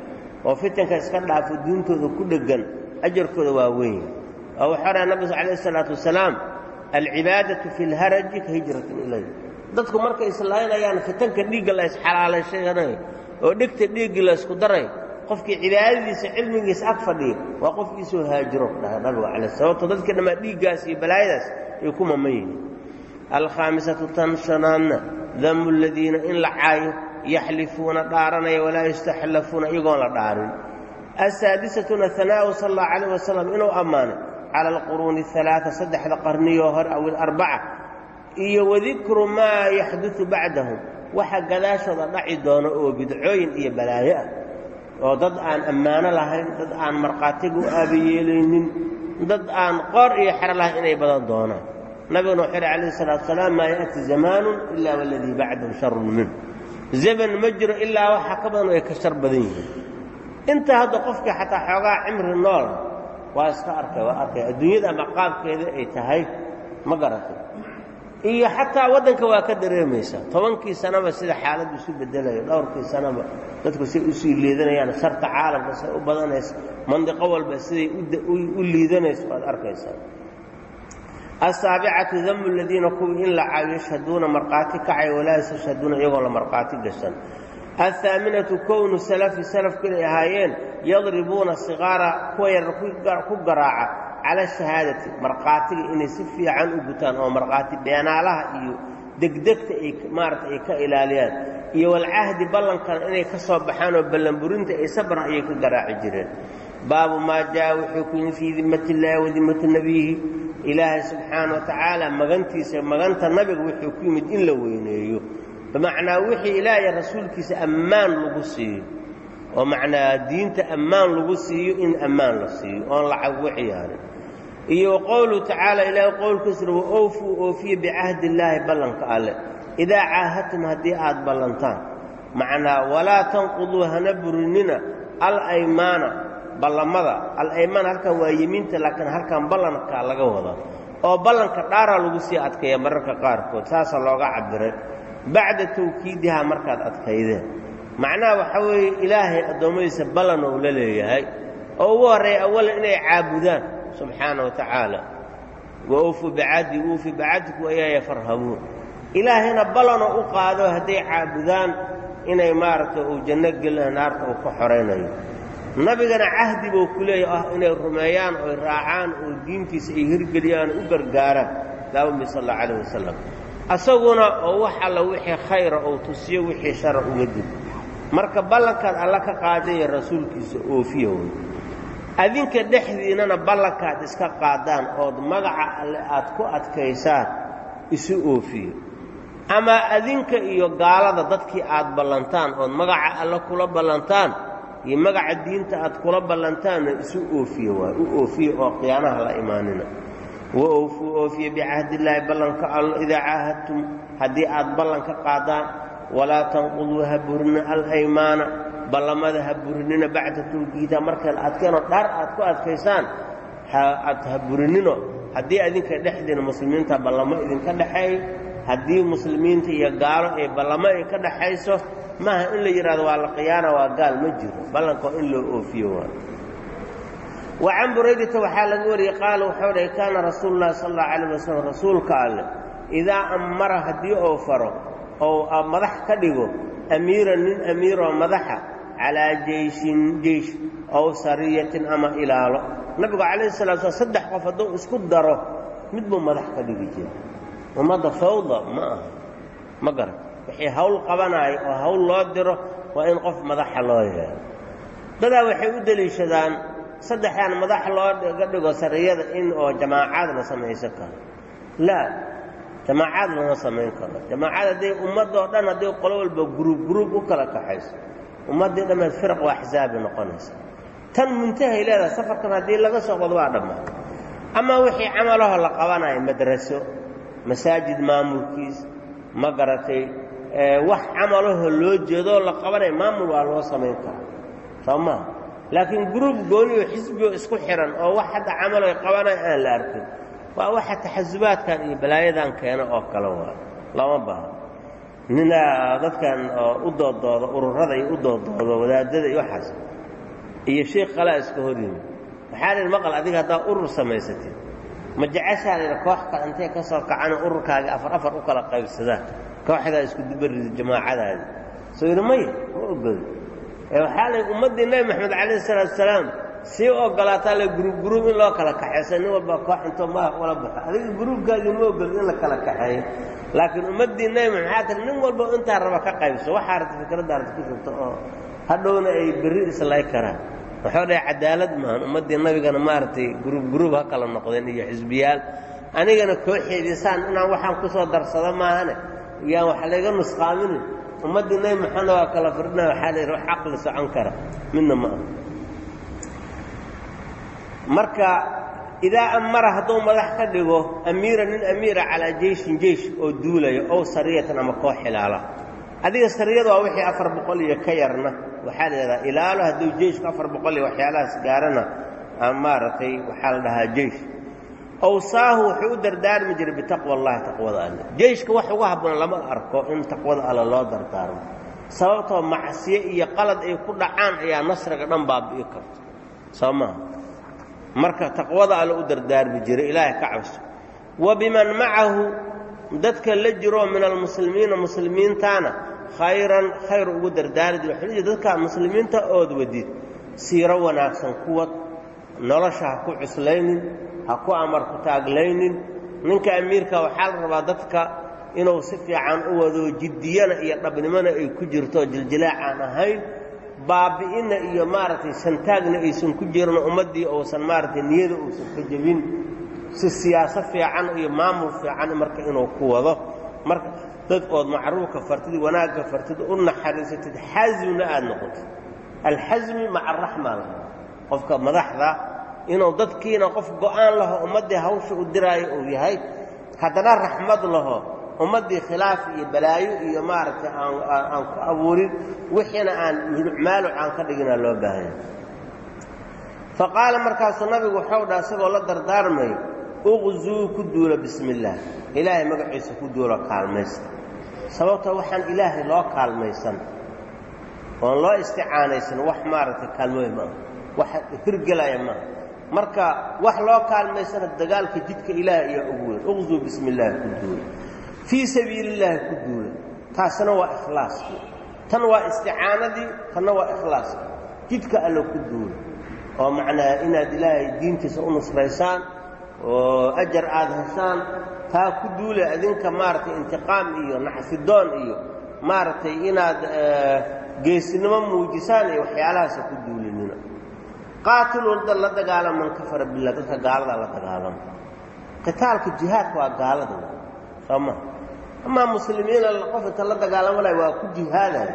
oo fitanka iska dhaafo diintooda ku dheggan ajarkooda waa weyn oo waxaa dhaha nabigu calayh isalaatu wasalaam alcibaadatu fi lharaji ka hijratin ilay dadku markay islaynayaan fitanka dhiigga la isxalaalaysanayo oo dhegta dhiiggii la ysku daray qofkii cibaadadiisa cilmigiisa ag fadhiya waa qofkiisoo haajiro dhaha nabigu sababto dadkii dhammaa dhiiggaas iyo balaayadaas ay ku maman alkhaamisatu tan shanaadna damu aladiina in la caayo yaxlifuuna dhaaranaya walaa yastaxlafuuna iyagoon la dhaarin asaadisatuna hanaa'u sal allahu calayh wasalam inuu ammaanay cala alquruuni alaaa saddexda qarniyoo hore aw ilarbaca iyo wadikru maa yaxdudu bacdahum waxa gadaashooda dhaci doono oo bidcooyin iyo balaayo ah oo dad aan ammaano lahayn dad aan markhaatiga u aabayeelaynin dad aan qoor iyo xero lahayn inay badan doonaan nabiguna wuxuu yidhi calayhi salaatu wasalaam maa ya'ti zamaanun ilaa waladii bacdahu sharun min zaman ma jiro ilaa waxa ka badan ay ka shar badan yihiin waa iska arkay waa arkay. Adduunyada maqaabkeeda ay tahay ma garatay iyo xataa waddanka waa ka dareemaysaa tobankii sanaba sida xaaladdu isu bedelayo dhowrkii sanaba dadku say u sii liidanayaan sharta caalamka say u badanaysa mandiqo walba siday u liidanayso waad arkaysaa. Asaabicatu damu aladiina kuwii in la caayo yashhaduuna markhaati kacay walaa yastashhaduuna iyagoon la markhaati gashan alhaaminatu kownu salafi salafku inay ahaayeen yadribuuna siqaara kuwa yar ku garaaca cala shahaadati markhaatiga inay si fiican u gutaan oo markhaati beenaalaha iyo degdegta ay maarata ay ka ilaaliyaan iyo walcahdi ballankana inay ka soo baxaan oo ballanburinta ay sabran ayay ka garaaci jireen baabu maa jaa wuxuu ku yimi fii dimmati illaahi wa dimmati nebiyihi ilaahay subxaana wa tacaala magantiisa maganta nabiga wuxuu ku yimid in la weyneeyo bimacnaa wixii ilaahay rasuulkiisa ammaan lagu siiyo. Oo macnaa diinta ammaan lagu siiyo in ammaan la siiyo oon lacag ugu ciyaarin iyo qowluhu tacaala ilaahay qowlkiisuna wa oofuu oofiya bicahdi illaahi ballanka alleh idaa caahadtum haddii aad ballantaan macnaa walaa tanquduu hana burinina. Alaymaana ballamada alaymaan halkan waa yemiinta laakiin halkan ballanka laga wada. Oo ballanka dhaaraa lagu sii adkeeya mararka qaarkood saasaa looga cabiray bacda tawkiidihaa markaad adkaydeen macnaha waxaa weeye ilaahay addoommadiisa ballan ou la leeyahay oo ugu horreeya awalan inay caabudaan subxaana wa tacaala. Wa uufuu bicaddi uufi bicaddiku ayaaya farhabuun ilaahayna ballanoo u qaado hadday caabudaan inay maaragtay uu janno gelina naarta uu ka xoraynayo nabigana cahdi buu ku leeyahy ah inay rumeeyaan oy raacaan oo diintiisa ay hirgeliyaan u gargaaraan. Daawami sal allau calayh wasalam asaguna oo wax alla wixii khayra ou tusiyo wixii shara uga dib. Marka ballankaad alla ka qaadaya rasuulkiisa oofiya wey adinka dhexdiinnana ballankaad iska qaadaan ood magaca alle aad ku adkaysaan isu oofiyo. Ama adinka iyo gaalada dadkii aad ballantaan ood magaca alle kula ballantaan iyo magaca diinta aad kula ballantaanna isu oofiye waay u oofiye oo khiyaanaha la imaanina wa oofuu oofiye bicahdiillaahi ballanka allo idaa caahadtum haddii aad ballan ka qaadaan walaa tanquduu ha burina alaymaana ballamada ha burinina bacda tawkiida marka la adkeenoo dhar aad ku adkaysaan aad ha burinino haddii adinka dhexdiina muslimiinta ballamo idinka dhexeeyo haddii muslimiinta iyo gaalo ay ballamo ay ka dhaxayso maaha in la yidhahdo waa la khiyaana waa gaal ma jiro ballanka in loo oofiyo waa wa can buraydata waxaa laga wariyey qaala wuxuu dhahay kaana rasuulu llahi sal allahu calayh wasalam rasuulka alleh idaa ammara haddii ou faro ou madax ka dhigo amiiran nin amiiroo madaxa calaa jeyshin jeysh ow sariyatin ama ilaalo. Nabigu calayhi salatu slam saddex qof hadduu isku daro mid buu madax ka dhigi jira ummadda fawda ma aha ma garan wixii hawl qabanaayo oo hawl loo diro waa in qof madaxa loo yeelo. Dadaa waxay u deliishadaan saddexdan madax looga dhigo sariyada in oo jamaacaad la samaysan karo. Laa jamaacaad lama samayn karo. Jamaacad hadday ummadoo dhan hadday qolo walba guruub guruub u kala kaxayso ummaddii dhammeed firaq waa xisaabi noqonaysa. Tan muntahay leedahay safarkan haddii laga soo qodo waa dhammaan. Amaa wixii camalaho la qabanayo madraso masaajid maamulkiis ma garatay wax camalaho loo jeedoo la qabanayo maamul waa loo samayn karaa. Soo maha laakiin gruub gooniyo xisbioo isku xihan oo wax hadda camalo ay qabanayo aan la arkin waa waxa taxasubaadkan iyo balaayadan keena oo kale waa. Lama baha nina dadkan oo u doodooda ururada iyo u doodooda wadaadada iyo waxaas. Iyo sheikh kalaa iska hor yimi waxaa la yidhi maqal adiga haddaa urur samaysatid ma jeceshaa la yidhi koox kale intay ka soo kacana ururkaaga afar afar u kala qaybsadaan kooxdaa isku dubarida jamaacadaadi? Soo yidhi maya ma ogoli waxaa la ummaddii nebi maxamed calayhi salaatu salaam sii ogolaataa la guruub guruub in loo kala kaxayso nin walba koox intoo madax ula baxo adiga guruubkaagii ma ogoli in la kala kaxeeyo. Laakiin ummaddii nebi maxamed waxaa tiri nin walba intaa raba ka qaybso waxaa rata fikradda arta ku shubto oo hadhowna ay berri islay karaan. Waxuu dhahay cadaalad maahan ummaddii nabigana maaragtay guruub guruub ha kala noqdeen iyo xisbiyaal. Anigana kooxeediisaan inaan waxaan ku soo darsado maahane yaan wax layga nusqaaminin ummaddii nebi maxamed waa kala firdhina waxaa la yidhi wax caqli socon kara. Midna ma aha. Marka idaa amara hadduu madax ka dhigo amiira nin amiira calaa jeyshin jeysh oo duulaya ow sariyatan ama koox ilaala. Adiga sariyada waa wixii afar boqol iyo ka yarna. Waxaa la yidhahdaa ilaalo hadduu jeyshku afar boqol iyo waxyaalahaas gaarana maaragtay waxaa la dhahaa jeysh awsaahu wuxuu u dardaarmi jiray bitaqwa allahi taqwada alle. Jeyshka wax uga habboon lama arko in taqwada alle loo dardaarmo. Sababtoo macsiye iyo qalad ay ku dhacaan ayaa nasriga dhan baabi'i karto. Soo maha marka taqwada alle u dardaarmi jiray ilaahay ka cabso. Wa biman macahu dadka la jiroo min almuslimiina muslimiintaana khayran khayr ugu dardaari jira waxuu dadka muslimiinta ood wadid siiro wanaagsan kuwad nolosha ha ku cuslaynin ha ku amar ku taaglaynin. Ninka amiirka waxaa la rabaa dadka inuu si fiican u wado jiddiyana iyo dhabnimona ay ku jirto jiljilaac aan ahayn. Baabi'ina iyo maaragtay santaagna aysan ku jirin ummaddii uusan maaragtay niyada uusan ka jebin. Si siyaaso fiican iyo maamul fiican marka inuu ku wado. Marka dad ood macruufka fartid wanaagga fartid u naxariisatid xasmina aada noqotid. Alxasmi maca araxma qofka madaxda inuu dadkiina qof go'aan laho ummaddii hawsha u diraayo uu yahay. Haddana raxmad laho ummaddii khilaaf iyo balaayo iyo maaragtay aan ku abuurin wixiina aan maaloc aan ka dhiginaa loo baahanya fa qaala markaasuu nabigu waxau dhaha isagoo la dardaarmayo uqzuu ku duula bismi illaah ilaahay magaciisa ku duulo kaalmaysta. Sababtoo waxaan ilaahay loo kaalmaysan oon loo isticaanaysan wax maaragtay kaalmooy maaha wax hirgelaya maaha marka wax loo kaalmaysana dagaalka jidka ilaahay ayaa ugu weyn. Uqzuu bismi illaahi ku duula fii sabiili illaahi ku duula taasna waa ikhlaaskii tan waa isticaanadii tanna waa ikhlaaskii jidka alle ku duula oo macnaa inaad ilaahay diintiisa u nusraysaan oo ajar aada heshaan taa ku duula adinka maaragtay intiqaam iyo naxfidoon iyo maaragtay inaad geesinimo muujisaan iyo waxyaalahaasa ku duulinina qaatiluu la dagaalama man kafara billah dadka gaalada la dagaalama qitaalka jihaadka waa gaalada. Soo ma amaa muslimiina qof inta la dagaalamanayo waa ku jihaadaya.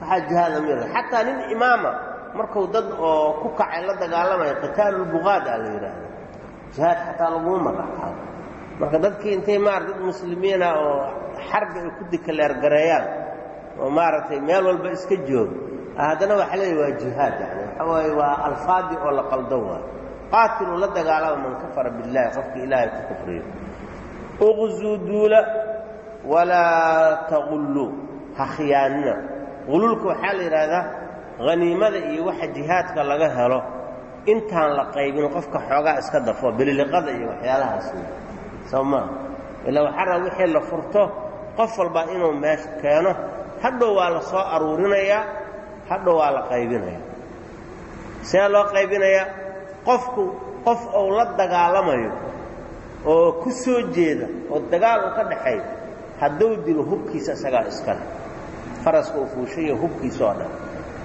Waxaa jihaada mi xataa nin imaama markuu dad oo ku kacay la dagaalamayo qitaalulbuqaad a la yidhaahda jihaad xataa laguma magacaabo. Marka dadkii intay maarata dad muslimiina oo xarbi ay ku dikaleergareeyaan oo maaragtay meel walba iska jooga haddana waxa leeyahy waa jihaad yani waxa waaye waa alfaadi oo la qaldo waa qaatiluu la dagaalama man kafara billahi qofkii ilaahay ku kufriyo. Uqzuu duula walaa taqulluu ha khiyaanina. Quluulka waxaa la yidhaahdaa haniimada iyo waxa jihaadka laga helo intaan la qaybin qofka xoogaa iska dafo bililiqada iyo waxyaalahaas soo maa ilaa waxaa raba wixii la furto qof walbaa inuu meesha keeno hadhow waa la soo aruurinayaa hadhow waa la qaybinaya. See loo qaybinayaa qofku qof uu la dagaalamayo oo ku soo jeeda oo dagaal u ka dhaxay hadduu dilo hubkiisa isagaa iskale faraska uu fuushayo hubkiisa oo dhan.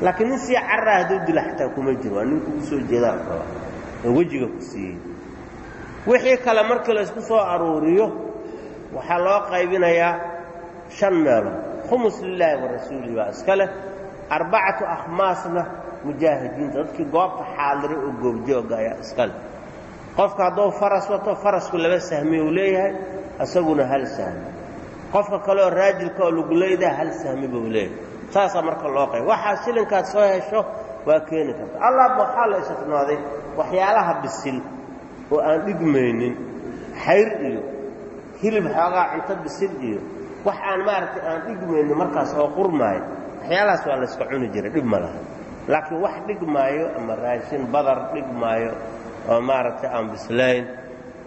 Laakiin nin sii carraa hadduu dila xataa kuma jiro waa nin kugu soo jeedaa raba oo wejiga ku siiyey. Wixii kale markii la isku soo aruuriyo waxaa loo qaybinayaa shan meelood khumus lilaahi wa rasuulihi baa iska leh arbacatu akhmaasna mujaahidiinta dadkii goobta xaadiray oo goobjooga ayaa iska leh qofka hadduu faras wato farasku laba sahmi uu leeyahay isaguna hal sahmi. Qofka kaleoo raajilka oo lagu leedaha hal sahmi buu leeyahay. Saasaa marka loo qayb waxaa shilinkaad soo hesho waa keeni karta. Allaaba waxaa la isafnooday waxyaalaha bisil oo aan dhigmaynin. Xayr iyo hilib xoogaa cunto bisil iyo wax aan maaragtay aan dhigmaynin markaas oo qurmaayo waxyaalahaas waa layska cuni jiray dhib ma laha. Laakiin wax dhigmaayo ama raashin badar dhigmaayo oo maaragtay aan bislayn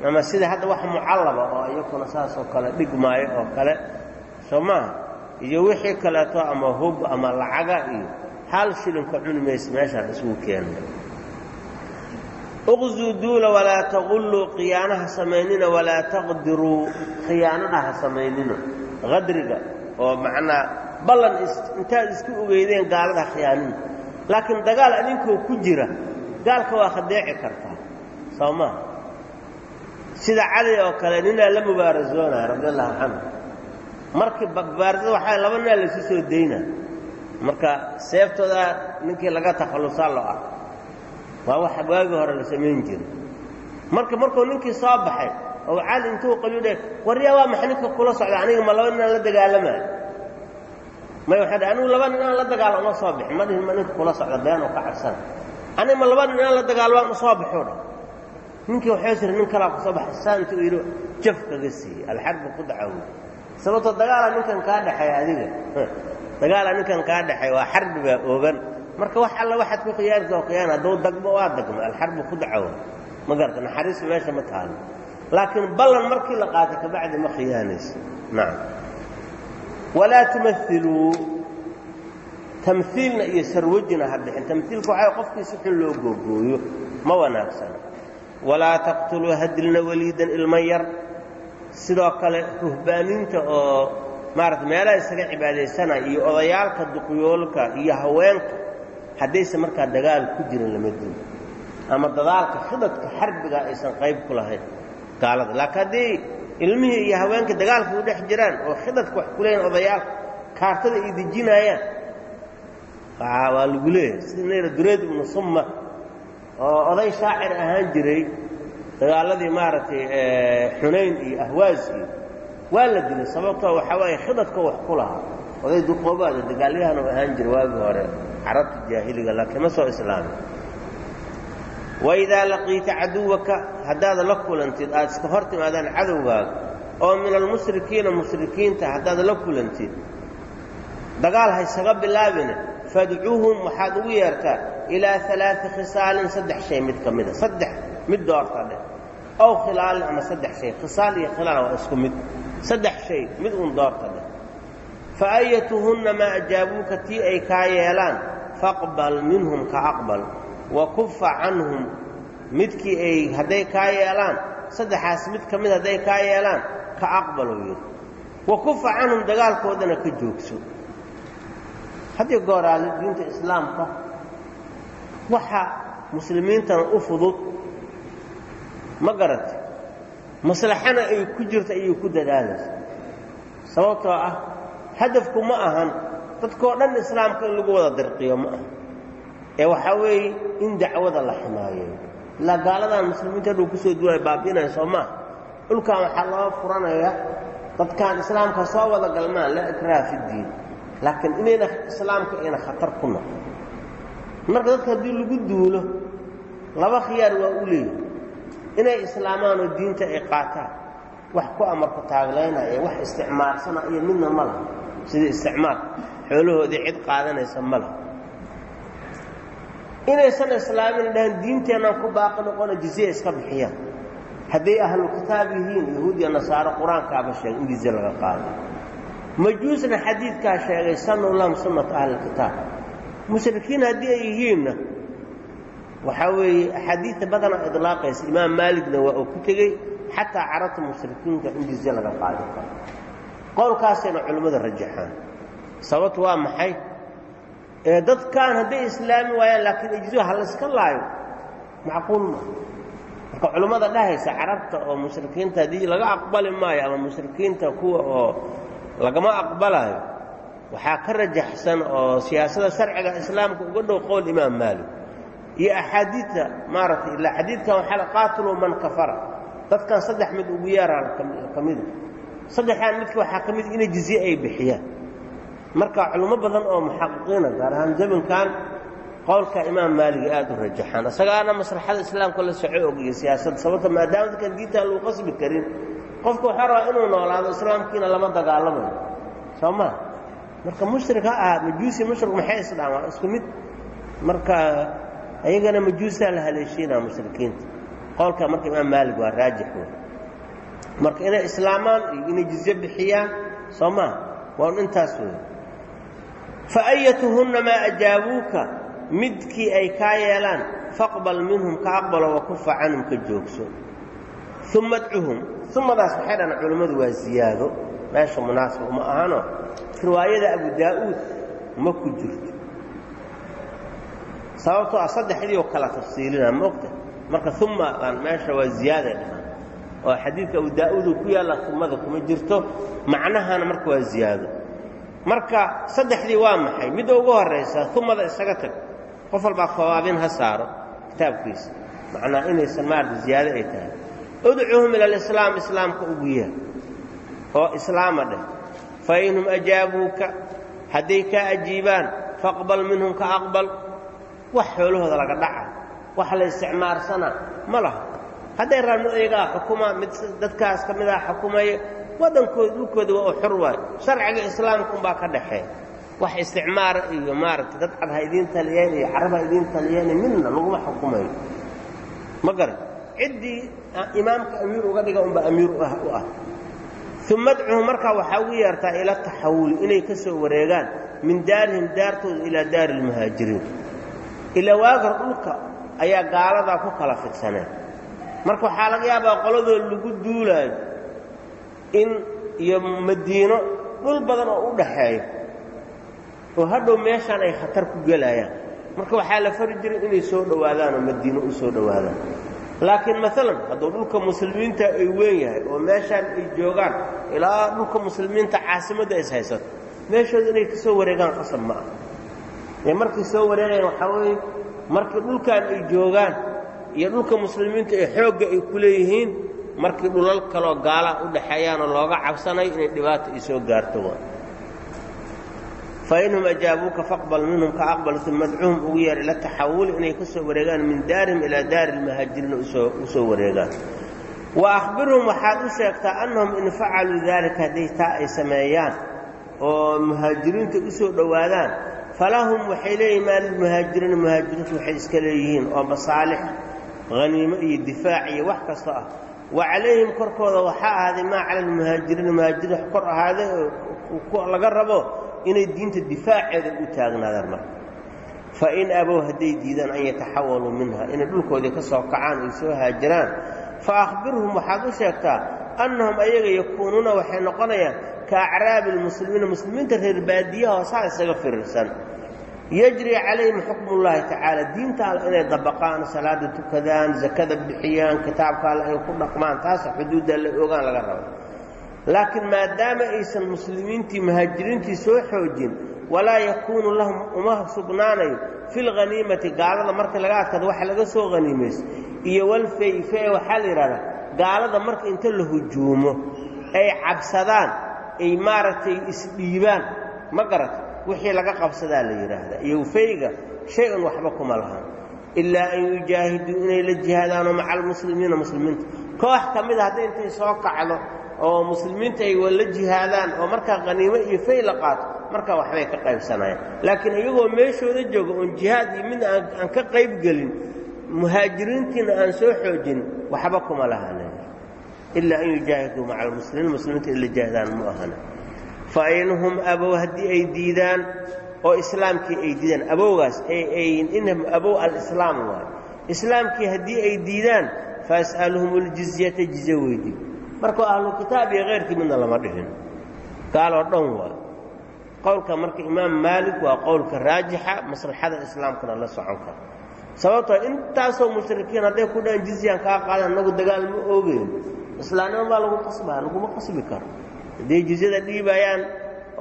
ama sida hadda wax mucallaba oo iyakuna saasoo kale dhigmaayo oo kale soo iyo wixii kaleeto ama hub ama lacaga iyo hal shilinka cuni maysa meeshaan isugu keenay. Uqzuu duula walaa taqulluu khiyaanaha samaynina walaa taqdiruu khiyaanana ha samaynina. Qadriga oo macnaa ballan intaad isku ogeydeen gaalada khiyaanina laakiin dagaal adinkoo ku jira gaalka waa khadeeci kartaa soo maha sida cali oo kale ninaa la mubaarasoonaya radi allahu canhu markii mubaarasada waxaa laba ninaa laysu soo dayna. Marka seeftoodaa ninkii laga takhallusaa loo arko waa wax waagii hore la samayn jiray. Marka markuu ninkii soo baxay oo cali intuu qalidhe waryaa waa maxa ninka kula socda? Aniga ma laba ninaan la dagaalamayo may waxay dh anigu laba nin aan la dagaalo uma soo bixin ma dhihin ma ninka kula socda been oo ka cabsana aniga ma laba nin aan la dagaalo waan u soo baxuu dha ninkii waxay siri nin kalaa ku soo baxay saa intuu yidhi jaf kaga siiyey alxarbu ku dacawoy sababtoo dagaala ninkan kaa dhexeeya adiga dagaala ninkan kaa dhexeey waa xarbi baa oogan marka wax alla waxaad ku khiyaarta oo khiyaan hadduu dagmo waa dagmo alxarbu ku dacawo ma garata naxariisu meesha ma taalo laakiin ballan markii la qaatay kabacdi ma khiyaanayso nacam walaa tumailuu tamhiilna iyo sarwajina ha bixin tamhiilka waxaa qofkii si xun loo googooyo ma wanaagsana walaa taqtuluu hadilna waliidan ilman yar sidoo kale ruhbaaniinta oo maarata meelaha isaga cibaadaysanaya iyo odayaalka duqyoolka iyo haweenka haddaysan markaa dagaal ku jirin lama dilo ama dadaalka khidadka xarbiga aysan qayb ku lahayn gaalada laakiin haddii ilmihii iyo haweenkii dagaalka u dhex jiraan oo khidadka wax ku leeyihiin odayaalka kaartada ay dejinaayaan waa lagu leeyahay. Sida nayra dureed ibnu summa oo oday shaacir ahaan jiray dagaaladii maaragtay xunayn iyo ahwaas iyo waa la dilay sababtoo waxaa waaye khidadka wax ku lahaa oday duqoobaada dagaalyahan u ahaan jira waagii hore carabta jaahiliga laakiin ma soo islaamin waidaa laqiita caduwaka haddaad la kulantid aad iska hor timaadaan cadowgaaga oo min almushrikiina mushrikiinta haddaad la kulantid dagaal haysaga bilaabine fadcuuhum waxaad ugu yeertaa ilaa alaai khisaalin saddex shay mid ka mida saddex mid doorta dheh ow khilaalin ama saddex shay khisaal iyo khilaal waa isku mid saddex shay mid uun doorta dheh fa ayatuhunna maa ajaabuuka tii ay kaa yeelaan faqbal minhum ka aqbal wa kufa canhum midkii ay hadday kaa yeelaan saddexaas mid ka mid hadday kaa yeelaan ka aqbaluu yidhi. Wa canhum dagaalkoodana ka joogso. Haddii gooraale diinta islaamka waxa muslimiintana u fudud ma garatay maslaxana ay ku jirto ayay ku dadaalaysa sababtoo ah hadafku ma ahan dadkoo dhan islaamka in lagu wada dirqiyo ma aha ee waxaa weeye in dacwada la ximaayeeyo ilaa gaaladan muslimiinta hadhuu ku soo duwaya baabi'inaya soo maaha dhulkan waxaa loo furanaya dadkaan islaamka soo wada galmaan laa ikraha fi ddiin laakiin inayna islaamka ayna khatar ku noqon. Marka dadka haddii lagu duulo laba khiyaar waa u leeyihi inay islaamaan oo diinta ay qaataan wax ku amarku taaglaynaya wax isticmaalsana iyo midna ma laha. Sida isticmaal xoolahoodii cid qaadanaysa ma laha inaysan islaamin dhahan diinteennan ku baaqi noqona jizya iska bixiyaan hadday ahlu kitaab yihiin yahuud iyo nasaaro qur'aankaaba sheegay in jizye laga qaado majuusna xadiidkaa sheegay sannu lahum sunnata ahlilkitaab mushrikiin haddii ay yihiinna waxaa weeye axaadiidta badana idlaaqaysa. Imaam maaligna waa uu ku tegey xataa carabta mushrikiinta in jizye laga qaadi karo qowlkaasayna culimmada rajaxaan. Sababtu waa maxay dadkan hadday islaami waayaan laakiin ijzo ha layska laayo. Macquul ma. Marka culimmada dhahaysa carabta oo mushrikiinta haddii laga aqbali maayo ama mushrikiinta kuwa oo lagama aqbalayo waxaa ka rajaxsan oo siyaasada sharciga islaamka uga dhow qowl imaam maalik. Iyo axaadiidta maaragtay ilaa xadiidkan waxaa la qaatuluu man kafara. Dadkan saddex mid ugu yeeraan ka mida saddexaan midka waxaa ka mid inay jizye ay bixiyaan marka culimo badan oo muxaqiqiina gaar ahaan zamankan qowlka imaam maaliga aad u rajaxaan isagaana maslaxada islaamka la soco ogiyo siyaasadda sababta maadaama dadkan diintaan lagu qasbi karin qofka waxaa rabaa inuu noolaado islaamkiina lama dagaalamayo. Soo maa marka mushrik ha ahaa majuusi mushrik maxay isdhaan waa isku mid. Marka ayagana majuusaa la haleeshiinaa mushrikiinta. Qowlka marka imaam maalig waa raajix wey marka inay islaamaan iyo inay jizye bixiyaan soo maa waa un intaas wey fa ayatuhunna maa ajaabuuka? Midkii ay kaa yeelaan faqbal minhum ka aqbalo wa kufa canhum ka joogso. Uma adcuhum. Umadaas waxay dhahan culimmadu waa ziyaado. Meesha munaasib uma ahano riwaayada abu daa'uud ma ku jirto. Sababtoo ah saddexdii oo kala tafsiilina maogta marka uma baan meesha waa ziyaaday dhahaan oo xadiidka abu daa'uud uu ku yaalla kuma jirto. Macnahana marka waa ziyaado marka saddexdii waa maxay? Midda ugu horraysa umada isaga tag. Qof walbaa kobaabin ha saaro kitaabkiisa. Macnaa inaysan maarata ziyaado ay tahay. Udcuhum ila alislaam islaamka ugu yeer oo islaama dheh. Fa ajaabuuka hadday kaa ajiibaan faqbal minhum ka aqbal. Wax xoolahooda laga dhaca. Wax la isticmaarsana ma laha. Hadday rabaan mid ayagaa xukuma mid dadkaas ka midaa xukumaya waddankooda dhulkooda waa u xor sharciga islaamka umbaa ka dhaxeeya wax isticmaara iyo maaragtay dad cad idiin taliyeen iyo carab idiin taliyeen midna laguma xukumayo. Ma garan. Ciddii imaamka amiir uga dhiga unbaa amiir u ah uma adcuhu markaa waxaa ugu yeertaa ila taxawuli inay ka soo wareegaan min daarihim daartooda ilaa daari lmuhaajiriin ilaa waagar dhulka ayaa gaaladaa ku kala fidsaneen marka waxaa laga yaabaa qoladoo lagu duulaayo in iyo madiino dhul badan oo u dhaxeeyo. Oo hadhow meeshaan ay khatar ku gelayaan marka waxaa la fari jiray inay soo dhowaadaan oo madiino u soo dhowaadaan. Laakiin maalan hadduu dhulka muslimiinta ay weyn yahay oo meeshaan ay joogaan ilaa dhulka muslimiinta caasimadda is haysato meeshooda inay ka soo wareegaan qasab ma ah ee markay soo wareegayaan waxaa weeye markii dhulkan ay joogaan iyo dhulka muslimiinta ee xoogga ay ku leeyihiin markii dhulal kaloo gaalaa u dhaxeeyaanoo looga cabsanayo inay dhibaata ay soo gaarto waa fainhum ajaabuuka faqbal minhum ka aqbal uma adcuhum ugu yeer ila taxawuli inay ka soo wareegaan min daarihim ilaa daari lmuhaajiriina u soo wareegaan. Wa akhbirhum waxaad u sheegtaa annahum in facaluu daalika hadday taa ay sameeyaan oo muhaajiriinta u soo dhowaadaan. Falahum waxay leeyihiin maa lilmuhaajiriina muhaajiriintu waxay iska leeyihiin oo masaalix haniimo iyo difaac iyo wax kasta ah wa calayhim korkooda waxaa ahaaday maa cala almuhaajiriina muhaajiriin kor ahaaday laga rabo inay diinta difaaceeda u taagnaadaan marka. Fa in abow hadday diidaan an yataxawaluu minha inay dhulkoodii ka soo kacaan ay soo haajiraan fa akhbirhum waxaad u sheegtaa annahum ayaga yakuunuuna waxay noqonayaan ka acraabi almuslimiina muslimiinta reer baadiyaha hoosaa isaga firirsan yajri calayhim xukmullaahi tacaala. Diinta alle inay dabaqaan salaada tukadaan sakada bixiyaan kitaabka alle ay ku dhaqmaan taasa xuduudda la ogaan laga rabo. Laakiin maadaama aysan muslimiintii muhaajiriintii soo xoojin walaa yakuunu lahum uma sugnaanayo fi lhaniimati gaalada. Marka laga adkado waxa laga soo haniimayso iyo walfey fee waxaa la yidhahdaa gaalada marka inta la hujuumo ay cabsadaan ay maaragtay isdhiibaan ma garata wixii laga qabsadaa la yidhaahdaa iyo feyga shay-un waxba kuma lahan ilaa an yujaahiduu inay la jihaadaanoo maca almuslimiina muslimiinta. Koox ka mida hadday intay soo kacdo oo muslimiinta ay la jihaadaan oo markaa haniimo iyo fay la qaato markaa waxbay ka qaybsanayaan. Laakiin iyagoo meeshooda jooga oon jihaad iyo mid aan ka qayb gelin muhaajiriintiina aan soo xoojin waxba kuma lahaana ilaa an yujaahiduu maca almuslimiin muslimiinta in la jihaadaan mu ahana fa inhum abow haddii ay diidaan oo islaamkii ay diidaan abowgaas inhum abow alislaam waayo islaamkii haddii ay diidaan faas'aluhum aljizyata jizye weydii markuu ahlu kitaab iyo keyrkii midna lama dhihin. Gaaloo dhan waa. Qowlka marka imaam maalik waa qowlka raajixa maslaxada islaamkana la socon kara. Sababtoo intaasoo mushrikiin hadday ku dhahan jizyaan kaa qaadan annagu dagaal ma oogeyn islaamnimo baa lagu qasbaa laguma qasbi karo hadday jizyada dhiibayaan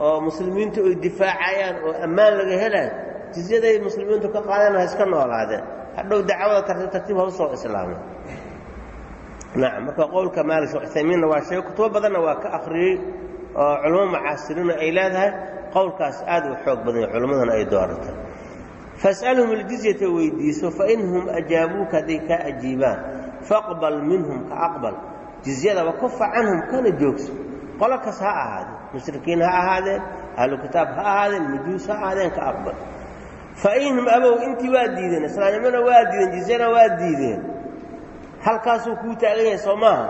oo muslimiintu ay difaacayaan oo ammaan laga helayo jizyaday muslimiintu ka qaadeen ha iska noolaadeen. Hadhow dacwada tartiib tartiib ha u soo islaamay. Nacam marka qowlka maalik sheekh cuthaymiinna waa sheegay kutubo badanna waa ka akhriyey oo culamo mucaasiriina ay leedahay. Qowlkaas aad u xoog badan yahay culammadana ay dooratay fas'alhum aljizyata weydiiso fainhum ajaabuuka hadday kaa ajiibaan. Faqbal minhum ka aqbal. Jizyadaba kufa canhum kana joogso qolo kas ha ahaadeen mushrikiin ha ahaadeen ahlu kitaab ha ahaadeen majuus ha ahaadeen ka aqbal fainhum abow intii waa diideen islaamnimona waa diideen jizyana waa diideen. Halkaasuu kuu taagan yahay soo maaha?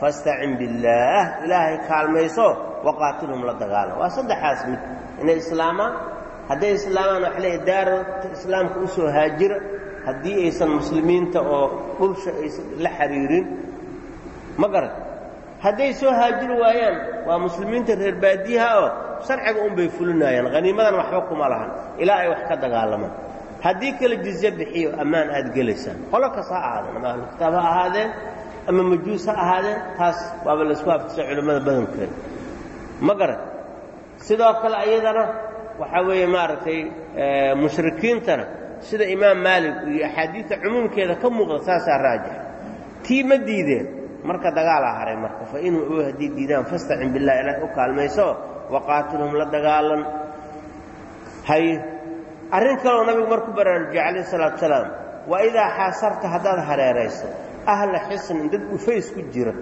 Fastacin billaah ilaahay kaalmayso waqaatilhum la dagaalam waa saddexaas mid. Inay islaamaan hadday islaamaan waxa leeya daarta islaamka u soo haajira haddii aysan muslimiinta oo dhulsha aysan la xiriirin ma garan hadday soo haajiri waayaan waa muslimiinta reer baadiyaha oo sharciga unbay fulinaayaan haniimadan waxba kuma lahan ilaa ay wax ka dagaalamaan haddii kale jizye bixiyo ammaan aad gelaysaan. Qolo kas ha ahaadeen ama ahlu kitaab ha ahaadeen ama majuus ha ahaadeen taas waaba laysku haftisa culimmada badankeeda ma garan sidoo kale ayadana waxaa weeye maaragtay mushrikiintana sida imaam maalik iyo axaadiidta cumuumkeeda ka muuqda saasaa raajix. Tii ma diideen marka dagaalaa haray marka fa inhum ow haddii diidaan fastacin billah ilaah u kaalmayso waqaatilhum la dagaalan. Hay arrin kaloo nabigu marku baraarujiyey calayh salaatu salaam waa idaa xaasarta haddaad hareerayso ahla xisnin dad dhufays ku jira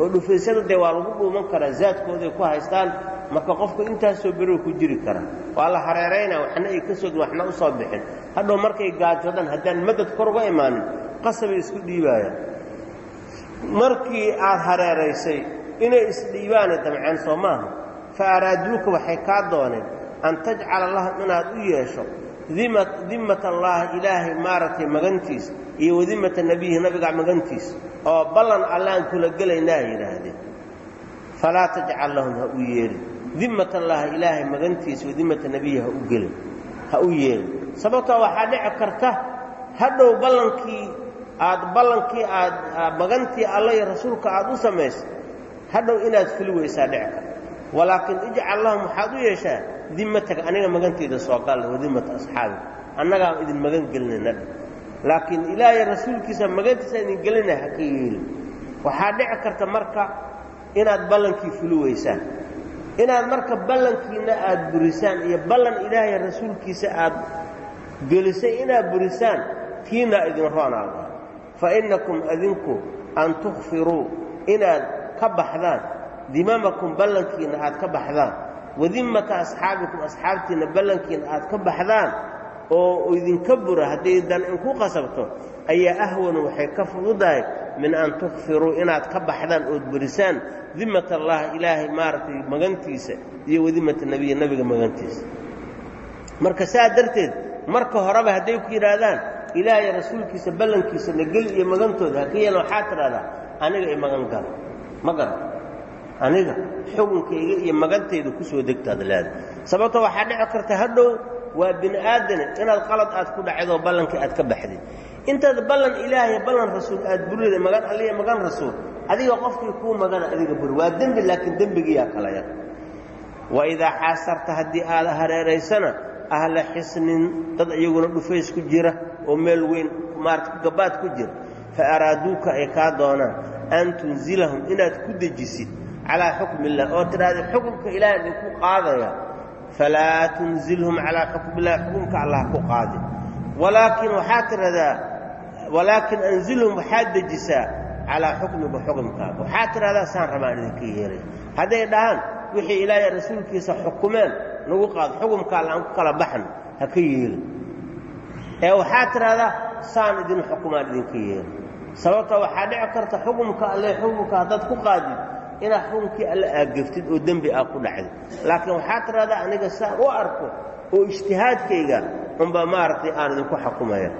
oo dhufaysyada dee waa lagu dhuuman karaa zaadkooday ku haystaan marka qofku intaasoo berow ku jiri kara. Waa la hareeraynaa waxna ay ka sogin waxna u soo bixin. Hadhow markay gaajoodan haddaan madad kor uga imaanin qasabay isku dhiibaayaan markii aad hareeraysay inay isdhiibaanay damceen soo maaha fa araaduuka waxay kaa dooneen an tajcala lahum inaad u yeesho dimmata allaahi ilaahay maaragtay magantiisa iyo wadimmata nebiyihi nabiga magantiisa oo ballan allaan kula gelaynaa yidhaahdeen. Falaa tajcal lahum ha u yeelin. Dimmat allaahi ilaahay magantiisa wadimmata nebiyi ha u gelin ha u yeelin. Sababtoo waxaa dhici karta hadhow ballankii aad ballankii aad magantii alla iyo rasuulka aad u samaysay hadhow inaad fuli weysaa dhici walaakin ijcal lahum waxaad u yeeshaa dimmataga aniga maganteyda soo galla wadimmata asxaabi. Annagaa idin magan gelinayna laakiin ilaahay rasuulkiisa magantiisa idin gelina ha ka yeelin. Waxaa dhici karta marka inaad ballankii fuli weysaan. Inaad marka ballankiinna aad burisaan iyo ballan ilaahay rasuulkiisa aad gelisay inaad burisaan tiinaa idin roonaalda fa innakum adinku an tukhfiruu inaad ka baxdaan dimamakum ballankiinna aad ka baxdaan wadimmata asxaabikum asxaabtiinna ballankiinna aad ka baxdaan oo idinka bura hadday dan inku qasabto ayaa ahwanu waxay ka fududahay min an tukfiruu inaad ka baxdaan ood burisaan dimmat allah ilaahay maaragtay magantiisa iyo wadimmata nebiya nebiga magantiisa marka saa darteed marka horeba hadday ku yidhaahdaan ilaahay rasuulkiisa ballankiisa nageli iyo magantooda haka yeelan waxaa tidhahdaa aniga i galo ma garan. Aniga xukunkayga iyo magantayda ku soo degtaad leeda sababto waxaa dhici karta hadhow waa bini aadane inaad qalad aad ku dhacdoo ballankii aad ka baxdid intaad ballan ilaahay ballan rasuul aad burida magan alliya magan rasuul adiga qofkii kuu magana adiga buri. Waa dembi laakiin dembigiyaa kala yar. Wa idaa xaasarta haddii aad hareeraysana ahla xisnin dad iyaguna dhufays ku jira oo meel weyn maarata gabaad ku jira fa araaduuka ay kaa doonaan an tunzilahum inaad ku dejisid calaa xukmi illah oo tidhaahda xukumka ilaah idinku qaadaya. Falaa tunzilhum calaa xukmi illah xukumka allah ku qaadi. Walaakin waxaa tidhahdaa walaakin anzilhum waxaad dejisaa calaa xukmiga xukumkaaga waxaa tidhahdaa saan rabaan idinka yeelay. Hadday dhahaan wixii ilaahay rasuulkiisa xukumeen nagu qaado xukumka alla aan ku kala baxno ha ka yeelin ee waxaa tidhahdaa saan idin xukumaan idinka yeelin sababta waxaa dhici karta xukumka alle xukumka haddaad ku qaadid inaad xukumkii alle aagaftid oo dembi aa ku dhacday. Laakiin waxaa tidhahdaa aniga saan u arko oo ijtihaadkayga unbaa maaragtay aan idinku xukumaya.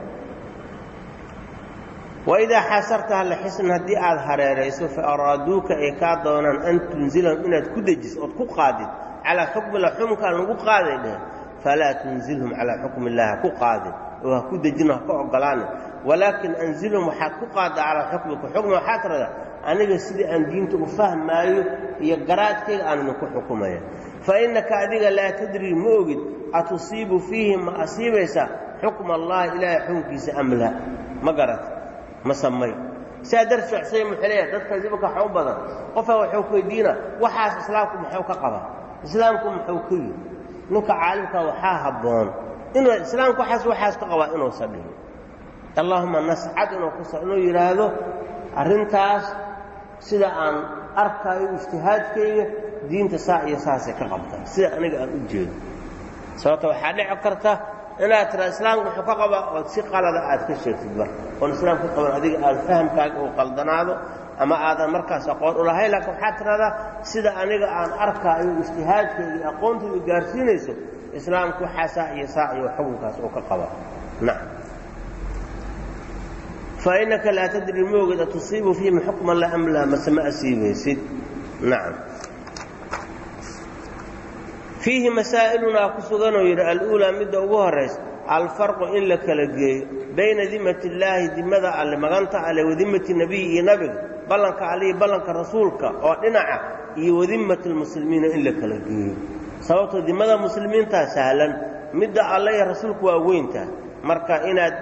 Waidaa xasartaha la xisn haddii aad hareerayso fa araaduuka ay kaa doonaan an tunzilahum inaad ku dejiso ood ku qaadid calaa xukmila xumkaan lagu qaaday dheh falaa tunzilhum calaa xukmi illahi ha ku qaadin oo ha ku dejino ha ka ogolaanin walaakin anzilhum waxaad ku qaaddaa calaa xukmika xukmi waxaa tiradaa aniga sidii aan diinta u fahmaayo iyo garaadkayga aan idinku xukumaya fa innaka adiga laa tadrii ma ogid atusiibu fiihi ma asiibaysaa xukma allahi ilaahay xukunkiisa am la ma garata ma samay sidaa darteed sheekh sayd muxuleeya dadka imanka waxa u badan qofaa waxuu ku weydiina waxaas islaamku muxuu ka qabaa islaamku muxuu ka yidhi ninka caalimkaa waxaa habboon inuu islaamku waxaas waxaas ka qabaa inuusan dhihin allaahuma nascad inuu kuso inuu yidhaahdo arrintaas sida aan arkaayo ijtihaadkayga diinta saa iyo saasay ka qabtaa sida aniga aan u jeedo. Sababta waxaa dhici karta inaad tiraa islaamku wuxuu ka qabaa ood si qalada aad ka sheegtid marka oon islaam ka qaban adiga aad fahamkaaga uu qaldanaado ama aadan markaas aqoon u lahayn laakiin waxaad tidhahdaa sida aniga aan arkaayo ijtihaadkayga iyo aqoontaydu gaarsiinayso islaamku waxaa saa iyo saa iyo xukunkaas uu ka qabaa nacam fainaka laa tadri mooged atusiibu fiihim xukma la am laa mase ma asiibaysid? Nacam fiihi masaa'ilunaa ku suganoo yidhi aluulaa midda ugu horaysa alfarqu in la kala geeyo bayna dimati illaahi dimada alle maganta alle wadimati nebiyi iyo nabiga ballanka alle ballanka rasuulka oo dhinaca iyo wadimmat almuslimiina in la kala geeyo. Sababtoo dimada muslimiintaa sahlan midda alle iyo rasuulku waa weynta. Marka inaad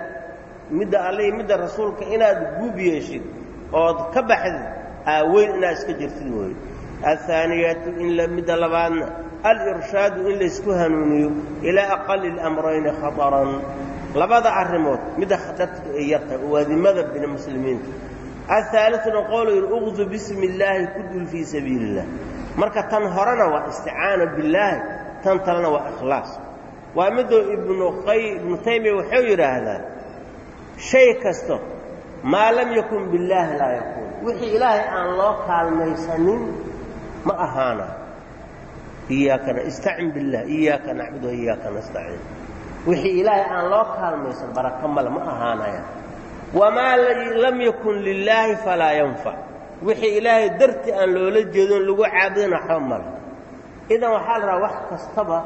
midda alle iyo midda rasuulka inaad guub yeeshid ood ka baxdid aaweyn inaad iska jirtid weye. Athaaniyatu in midda labaadna alirshaadu in laysku hanuuniyo ilaa aqali اlamrayni khataran. Labada arrimood midda khatarta ay yartahay oo waadimada bina muslimiinta aaalina qoolayr uqdu bismi illaahi kudul fii sabiili illah marka tan horena waa isticaana billaahi tan talena waa ikhlaas waa miduu ibnu taymiya wuxuu yidhaahdaa shay kasto maa lam yakun billaahi laa yakuun wixii ilaahay aan loo kaalmaysanin ma ahaana iyaakana istacin billaah iyaaka nacbud wa iyaaka nastaciin wixii ilaahay aan loo kaalmaysan barako male ma ahaanaya wamaa lam yakun lilaahi falaa yanfac wixii ilaahay darti aan loola jeedon lagu caabudana waxba male idan waxaa la rabaa wax kastaba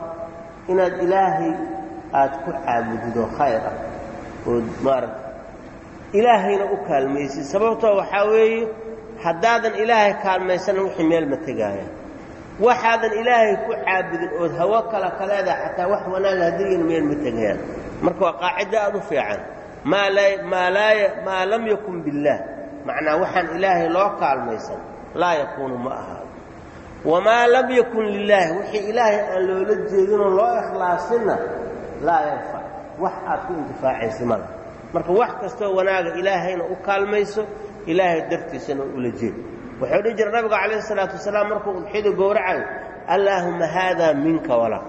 inaad ilaahay aad ku caabudido khayr ah. Ood maaragta ilaahayna u kaalmaysid. Sababtoo waxaa weeye haddaadan ilaahay kaalmaysanin wixii meel ma tegaayaan waxaadan ilaahay ku caabudin ood hawo kala kaleeda xataa wax wanaaga haddiiyan meel ma tegayaan. Marka waa qaacido aad u fiican maa lam yakun billaah macnaa waxaan ilaahay loo kaalmaysan. Laa yakuunu ma ahaado wamaa lam yakun lilaahi wixii ilaahay aan loola jeedinoo loo ikhlaasinna laa yanfac wax aad ku intifaacaysa mala marka wax kastoo wanaaga ilaahayna u kaalmayso ilaahay dartiisana ula jeed. Wuxuu dhihi jira nabiga calayhi salaatu wasalaam markuu udxiyada gowracayo allaahumma haadaa minka walak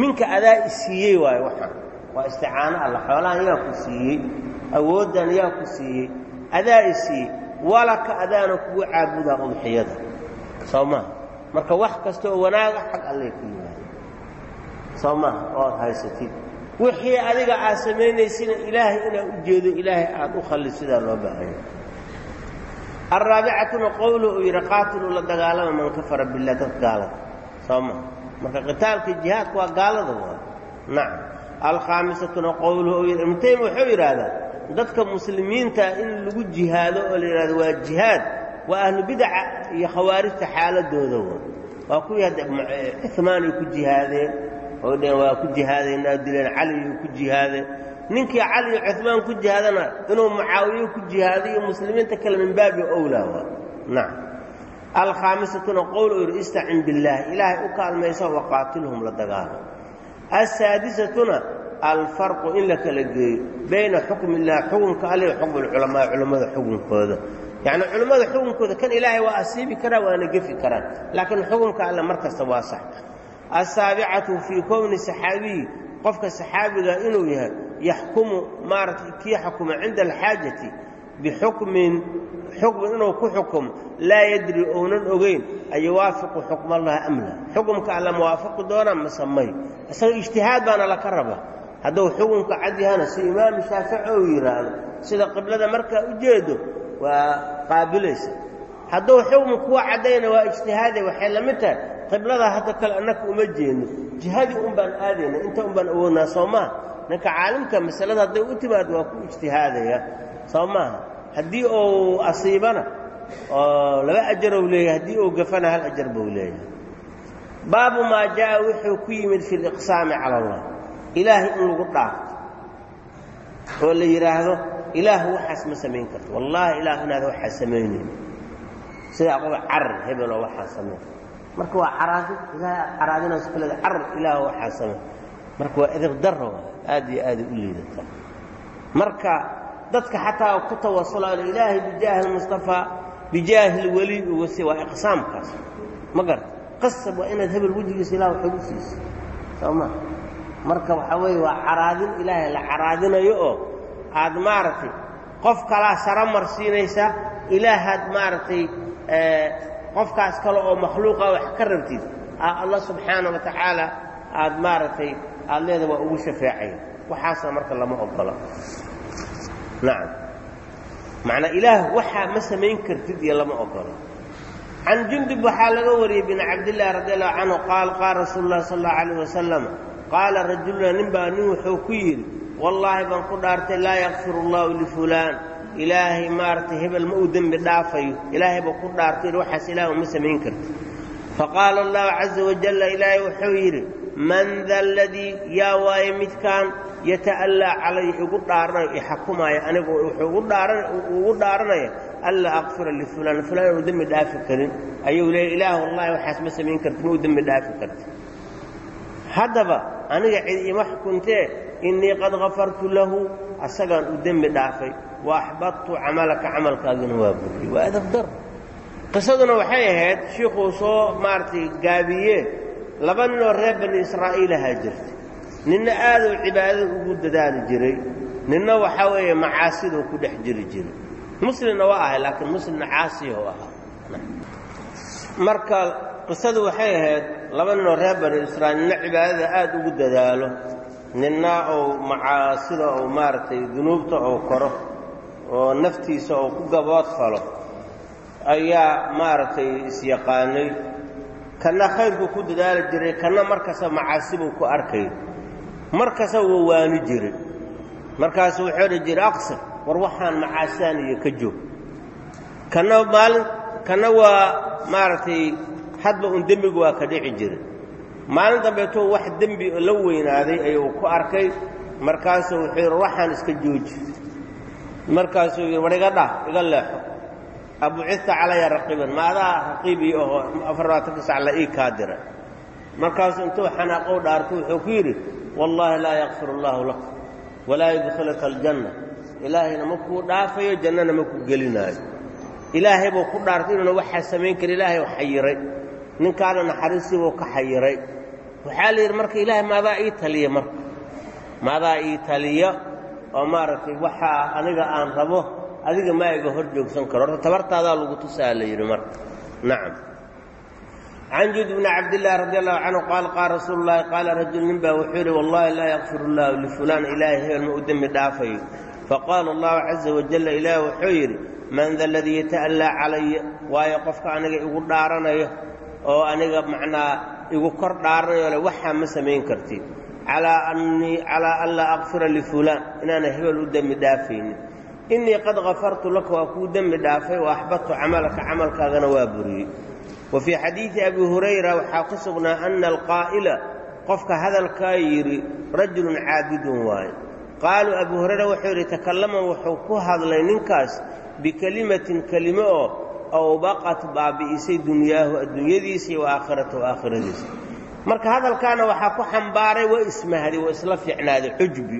minka adaa i siiyey waayo waxaan waa isticaano alla xoolahan yaa ku siiyey awooddan yaa ku siiyey adaa i walaka adaana kugu caabudaa udxiyada soo maha marka wax kasta oo wanaaga xag allay ku yimaada soo maha ood haysatid. Wixii adiga aad samaynaysina ilaahay inaad u jeedo ilaahay aad u khalli sidaa loo baahanya. Alraabicatuna qowlu uu yidhi qaatilu la dagaalama man kafara billah dad gaalada. Soo maha marka qitaalka jihaadka waa gaalada waa nacam alkhaamisatuna qowluhu ibnu taymiya wuxuu yidhaahdaa dadka muslimiinta in lagu jihaado oo la yidhahdo waa jihaad waa ahlu bidaca iyo khawaarijta xaaladooda wa waa kuwii hadda cumaanay ku jihaadeen oo dheen waa ku jihaadaynaa dileen caliyuu ku jihaadeen. Ninkii cali iyo cumaan ku jihaadana inuu mucaawiyo ku jihaado iyo muslimiinta kale min baabi owlaa waa nacam alkhaamisatuna qowl yidhi istacin billaahi ilaahay u kaalmaysa waqaatilhum la dagaalo asaadisatuna alfarqu in la kala geeyo bayna xukmi illahi xukunka alle iyo xukmi alculamaa culammada xukunkooda yacni culammada xukunkooda kan ilaahay waa asiibi karaa waana gefi karaan laakiin xukunka alle mar kasta waa sax asaabicatu fii kowni saxaabiyi qofka saxaabiga inuu yahay yaxkumu maaragtay kii xukuma cinda alxaajati bixukmin xukmin inuu ku xukumo laa yadri ounan ogeyn ayuwaafiqu xukma allahi amla xukumka alla muwaafaqi doonaa masamay isaga ijtihaad baana laka raba hadduu xukunka cad yahana si imaamu shaafici ou yidhaahdo sida qiblada markaa jeedo waa qaabilaysa hadduu xukmu kuwa caddayna waa ijtihaade waxay la mid tahay qiblada hadda kale annaka uma jeedno jihadii un baan aadayna inta un baan soo maaha ninka caalimka masalada hadday u timaado waa ku ijtihaadaya soo maaha haddii uu asiibana oo laba ajarow leeyahay haddii uu gafana hal ajar buu leeyahay. Baabu maa jaa wuxuu ku yimid fi liqsaami cala allah. Ilaahay in lagu dhaafto oo la yidhaahdo ilaah waxaas ma samayn karto. Wallaahi ilaah inaad waxaas samaynayn sida qoga carar hebeloo waxaa samayn. Marka waa caraadi ilahay aad caraadinayso carar ilaah waxaa samayn. Marka waa edab darro aad iyo aaday u liidataa marka dadka xataa ku tawasulaan ilaahay bijaahi lmustafaa bijaahi lweli wasi waa iqsaamkaas. Ma garta? Qasab waa inaad hebel wejigiisa ilah waxoog u siiso. Soo ma? Marka waxaa weeye waa caraadin ilaahay la caraadinayo oo aad maaragtay qof kalaa saro marsiinaysa ilaahaad maaragtay qofkaas kale oo makhluuqa wax ka rabtid alla subxaana wa tacaala aad maaragtay aad leeda waa ugu shafeecaya waxaasna marka lama ogola nacam. Macnaa ilaah waxaa ma samayn kartid iyo lama ogola. Can jundub waxaa laga wariyey bin cabdillaahi radi allahu canhu qaal qaal rasuulu llahi sal allahu alayh wasalam qaala rajuluna nin baa nin wuxuu ku yidhi wallaahi baan ku dhaartay laa yakfir allahu lifulaan ilaahay maaragtay hebel ma uu dembi dhaafayo. Ilaahay buu ku dhaartay waxaas ilaah uma samayn karti faqaala allahu caza wajalla ilaahay wuxuu yidhi man da aladii yaa waaye midkaan yata'allaa calay igu dhaaranayo ixakumaaya anigu ugu dhaaranaya anlaa aqfira lifulaan fulaan inuu dembi dhaafi karin. Ayuu leeyay ilaah wallahi waxaas ma samayn karti ma uu dembi dhaafi karti haddaba aniga cid ima xukuntee innii qad kafartu lahu asagaan u dembi dhaafay. Wa axbadtu camalaka camalkaagina waa buriyey waa adab dar. Qisaduna waxay ahayd shiikhuu soo maaragtay gaabiye laba ninoo reer bani israa'iilahaa jirta ninna aaduu cibaadada ugu dadaali jiray ninna waxaa weeye macaasiduu ku dhex jiri jiray. Muslimna waa ahay laakiin muslimna caasiyahuu ahaa. Marka qisadu waxay ahayd laba ninoo reer bani israa'iil ninna cibaadada aad ugu dadaalo ninna uu macaasida uu maaragtay dunuubta uu koro oo naftiisa uu ku gabood falo ayaa maaragtay isyaqaanay kanna khayrkuu ku dadaali jiray kanna markasta macaasibuu ku arkay. Markasta wuu waani jiray. Markaasuu wuxuu odhan jiray aqsir war waxaan macaasaan iyo ka joog. Kanna maalin kanna waa maaragtay hadba un dembigu waa ka dhici jiray. Maalin dambeetuu wax dembi la weynaaday ayuu ku arkay. Markaasuu wuxuu yidhi waxaan iska jooji. Markaasuu yidhi war iga dhah iga leexo abucita calaya raqiiban. Ma adaa raqiibii aho afar labaatanka sac ii kaa dira. Markaasuu intuu xanaaqow dhaarto wuxuu ku yidhi wallaahi laa yakfir allaahu lak walaa yudkhilaka aljanna. Ilaahayna ma kuu dhaafayo jannana ma ku gelinaayo. Ilaahay buu ku dhaartay inuuna waxaa samayn kara ilaahay u xayiray. Ninkaana naxariistii buu ka xayiray. Waxaa la yidhi marka ilaahay maadaa ii taliya marka. Maadaa ii taliya oo maaragtay waxaa aniga aan rabo adiga maa iga hor joogsan karo. Horta tabartaadaa lagu tusaa la yidhi marka. Nacam can juud bni cabdillaahi radi allahu canhu qaal qaal rasuulu llaahi qaala rajul nin baa wuxuu yidhi wallahi laa yakfir allaahu lifulaan ilaahay hebel ma u dembi dhaafayo. Faqaala allahu caza wajalla ilaah wuxuu yidhi man da aladii yata'allaa calaya waayo qofka aniga igu dhaaranaya oo aniga macnaa igu kor dhaaranayo le waxaa ma samayn kartid. Calaa annii calaa an laa aqfira lifulaan inaana hebel u dembi dhaafaynin innii qad kafartu laka waa kuu dembi dhaafay wa axbadtu camalaka camalkaagana waa buriyey. Wa fii xadiidi abi hurayra waxaa ku sugnaa ana alqaa'ila qofka hadalkaa yidhi rajulun caabidun waaye. Qaaluu abu hurayra wuxuu yidhi takallama wuxuu ku hadlay ninkaas bikelimatin kelimo oo awbaqat baabi'isay dunyaahu adduunyadiisa iyo aakhiratahu aakhiradiisa marka hadalkaana waxaa ku xambaaray waa ismahdi waa isla fiicnaaday xujbi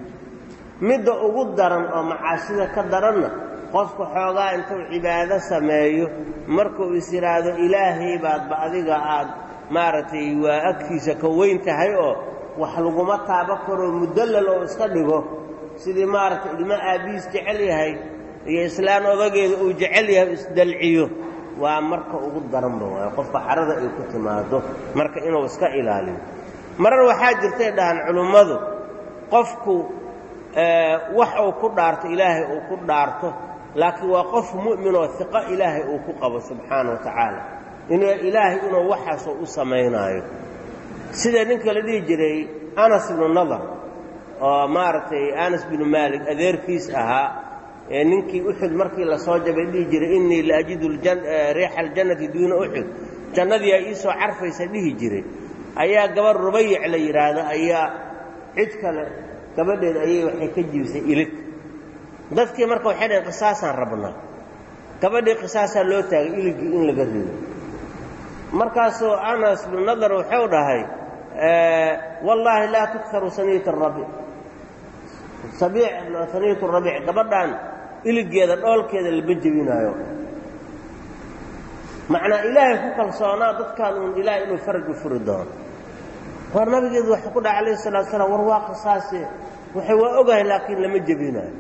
midda ugu daran oo macaasida ka daranna qofka xoogaa intuu cibaado sameeyo markuu is yidhaahdo ilaahay baadba adiga aad maaragtay waa agtiisa ka weyn tahay oo wax laguma taaba karoo mudallal oo iska dhigo. Sidii maaragtay ilmo aabbihiis jecel yahay iyo islaan odageeda uu jecel yahay isdalciyo waa marka ugu daranba waayo. Qofka xarada ay ku timaado marka inuu iska ilaaliyo marar waxaa jirtay dhahaan culummadu qofku wax uu ku dhaarto ilaahay uu ku dhaarto. Laakiin waa qof mu'minoo iqo ilaahay uu ku qabo subxaana wa tacaala. Inuu ilaahay inuu waxaasoo u samaynaayo. Sida ninka la dhihi jiray anas ibnu nadar oo maaragtay anas binu maalik adeerkiis ahaa ee ninkii uxud markii la soo jabay dhihi jiray innii la ajidu riixa aljannati duuna uxud jannadii ay ii soo carfaysa dhihi jiray. Ayaa gabarh rubayic la yidhaahdo ayaa cid kale gabadheed ayay waxay ka jibisay ilig dadkii marka waxay dhaheen qisaasaan rabnaa gabadhii qisaasaa loo taagay iligii in laga rido. Markaasuu anas binu nadar wuxuu dhahay wallaahi laa tukharu saniyat arabiic saniyat rabiic gabadhan iligeeda dhoolkeeda lama jebinaayo. Macnaa ilaahay ku kalsoonaa dadkaan uun ilaahay inuu faraj furi doono war nabigeedu waxuu ku dhaha calayhi salatu salaam war waa qisaase waxay waa ogahay laakiin lama jebinaayo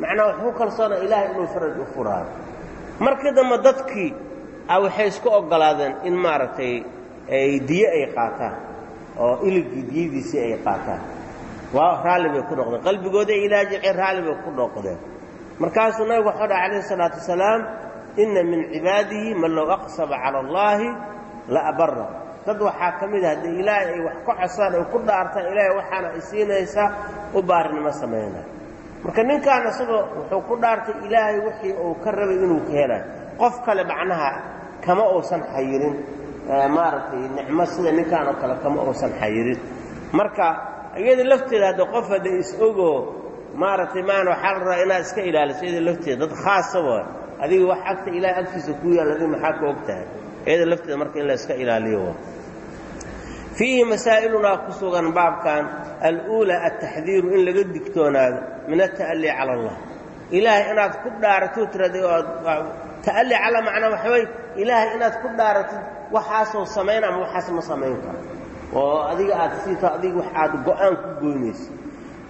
macnaa waxuu ku kalsoonaa ilaahay inuu faraj u furaayo markii dambe dadkii a waxay isku oggolaadeen in maaragtay ay diye ay qaataan oo iligii diyadiisii ay qaataan. Waa raalli bay ku noqdeen. Qalbigooda ilaa jecel raalli bay ku noqdeen. Markaasuu nabigu waxuu dhaha calayhi salaatu wasalaam inna min cibaadihi man low aqsaba cala allaahi la abara dad waxaa ka mid ah haddii ilaahay ay wax ka cosaan ay ku dhaartaan ilaahay waxaana ay siinaysaa u baarinimo samaynaya marka ninkaan isagoo wuxuu ku dhaartay ilaahay wixii uu ka rabay inuu ka helayo qof kale macnaha kama uusan xayirin maaragtay nicmo sida ninkaan oo kale kama uusan xayirin. Marka iyada lafteeda hadda qof hadda is-ogoo maaragtay maana waxaa la rabaa inaad iska ilaaliso iyada lafteeda dad khaasa waa adiga wax agta ilaahay agtiisa kuu yaal adiga maxaa ka og tahay iyada lafteeda marka in la iska ilaaliyo. Fiihi masaa'ilunaa ku sugan baabkan aluulaa altaxdiiru in laga digtoonaado min ata'alli cala allah. Ilaahay inaad ku dhaarato tirada ta'alli cala macnaa waxa wey ilaahay inaad ku dhaaratid waxaasoo samayn ama waxaas ma samayn karo oo adiga aad siito adiga wax aad go'aan ku goynayso.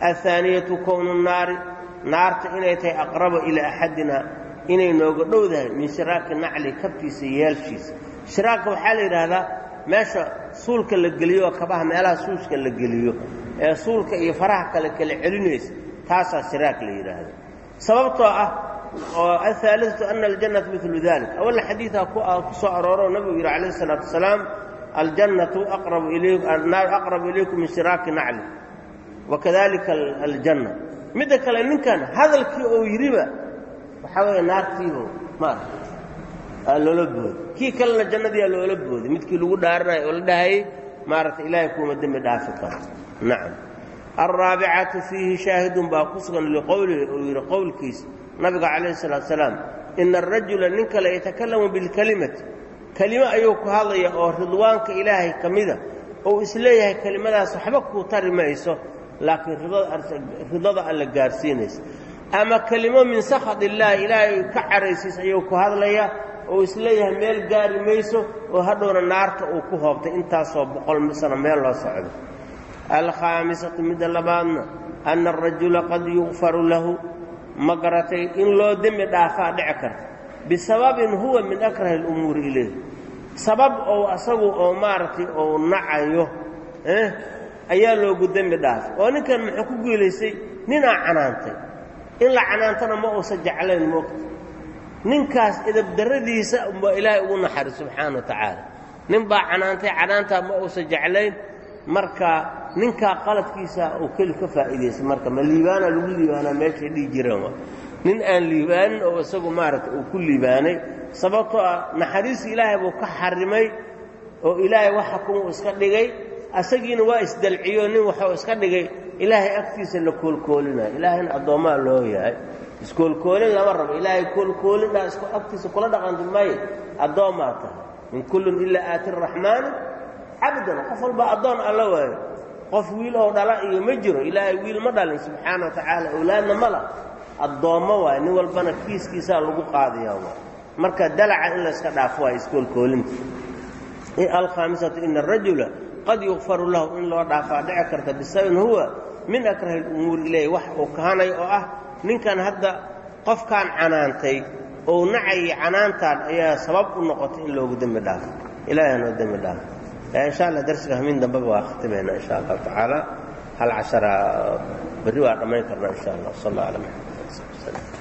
Ahaaniyatu kownu naari naarta inay tahay aqraba ilaa axadina inay nooga dhowdahay min shiraaki nacli kabtiisa yeelshiisa shiraaka waxaa la yidhaahdaa meesha suulka la geliyo kabaha meelaha suuska la geliyo ee suulka iyo faraha kale kala celinaysa taasaa shiraak la yidhaahda sababtoo ah oo ahaaliatu ana aljannata milu dalik awalla xadiidaa ku soo arooroo nabigu yidhi calayh isalaatu wasalaam aljannatu anaaru aqrabu ilaykum min shiraaki nacli wakadalika aljanna. Midda kale ninkan hadalkii oo yidhiba waxaa weeye naartiibu maarata aa loola booday kii kalena jannadii loola booday midkii lagu dhaaranayo oo la dhahayey maaragta ilaahay kuuma dembi dhaafi karo. Nacam. Alraabicatu fiihi shaahidun baa ku sugan liqowlihi uu yidhi qowlkiisa nabiga calayhi salaatu salaam ina arajula nin kale yatakalamu bilkelimati kelimo ayuu ku hadlaya oo ridwaanka ilaahay ka mida ou is leeyahay kelimadaas waxba kuu tari mayso laakiin ridada alla gaarsiinaysa ama kelimo min sakhad illaahi ilaahay ka caraysiis ayuu ku hadlaya oo is leeyahay meel gaari mayso oo hadhowna naarta uu ku hoobtay intaasoo boqol sano meel loo socdo. Alkhaamisatu midda labaadna anna arajula qad yukfaru lahu ma garatay in loo dembi dhaafaa dhici karta. Bisababin huwa min akrahi alumuuri ilayh sabab ou asagu oo maaragtay ou nacayo ayaa loogu dembi dhaafay. Oo ninkan muxuu ku guulaystay? Ninaa canaantay in la canaantana ma uusan jeclayn moogta ninkaas idabdarradiisa umbaa ilaahay ugu naxari subxaana wa tacaala. Nin baa canaantay canaantaa ma uusan jeclayn. Marka ninkaa qaladkiisa uu keli ka faa'iidaystay marka ma liibaana lagu liibaanaa meeshay dhihi jireen waa. Nin aan liibaanin oo isagu maaragtay uu ku liibaanay sababtoo ah naxariista ilaahay buu ka xarimay oo ilaahay wax xukuma uu iska dhigay. Asagiina waa isdalciyo nin waxuu iska dhigay ilaahay agtiisa la koolkoolinayo ilaahayna addoommaa loo yahay. Iskoolkoolin lama rabo. Ilaahay koolkoolindhaa isku agtiisa kula dhaqanti maye addoommaa tahay. Min kullin ilaa aati araxmaani cabdan. Qof walba addoon alla waayo. Qof wiil oo dhala iyo ma jiro. Ilaahay wiil ma dhalin. Subxaana wa tacaala owlaadna ma lah addoommo waayo. Nin walbana kiiskiisaa lagu qaadayaa waay marka dalaca in layska dhaafo waay iskoolkoolinta. Alkhaamisatu ina arajula qad yukfaru lahu. In loo dhaafaa dhici karta bisababin huwa min akrahi lumuuri ilayh wax uu kahanayo oo ah ninkan hadda qofkaan canaantay ou nacayay canaantaan ayaa sabab u noqotay in loogu dembi dhaafo ilahay noo dembi dhaafo insha allah darsiga hamiin dambeba waa khatimayna insha allahu tacaala. Hal cashara berri waa dhammayn karnaa insha allah sal alla maxamed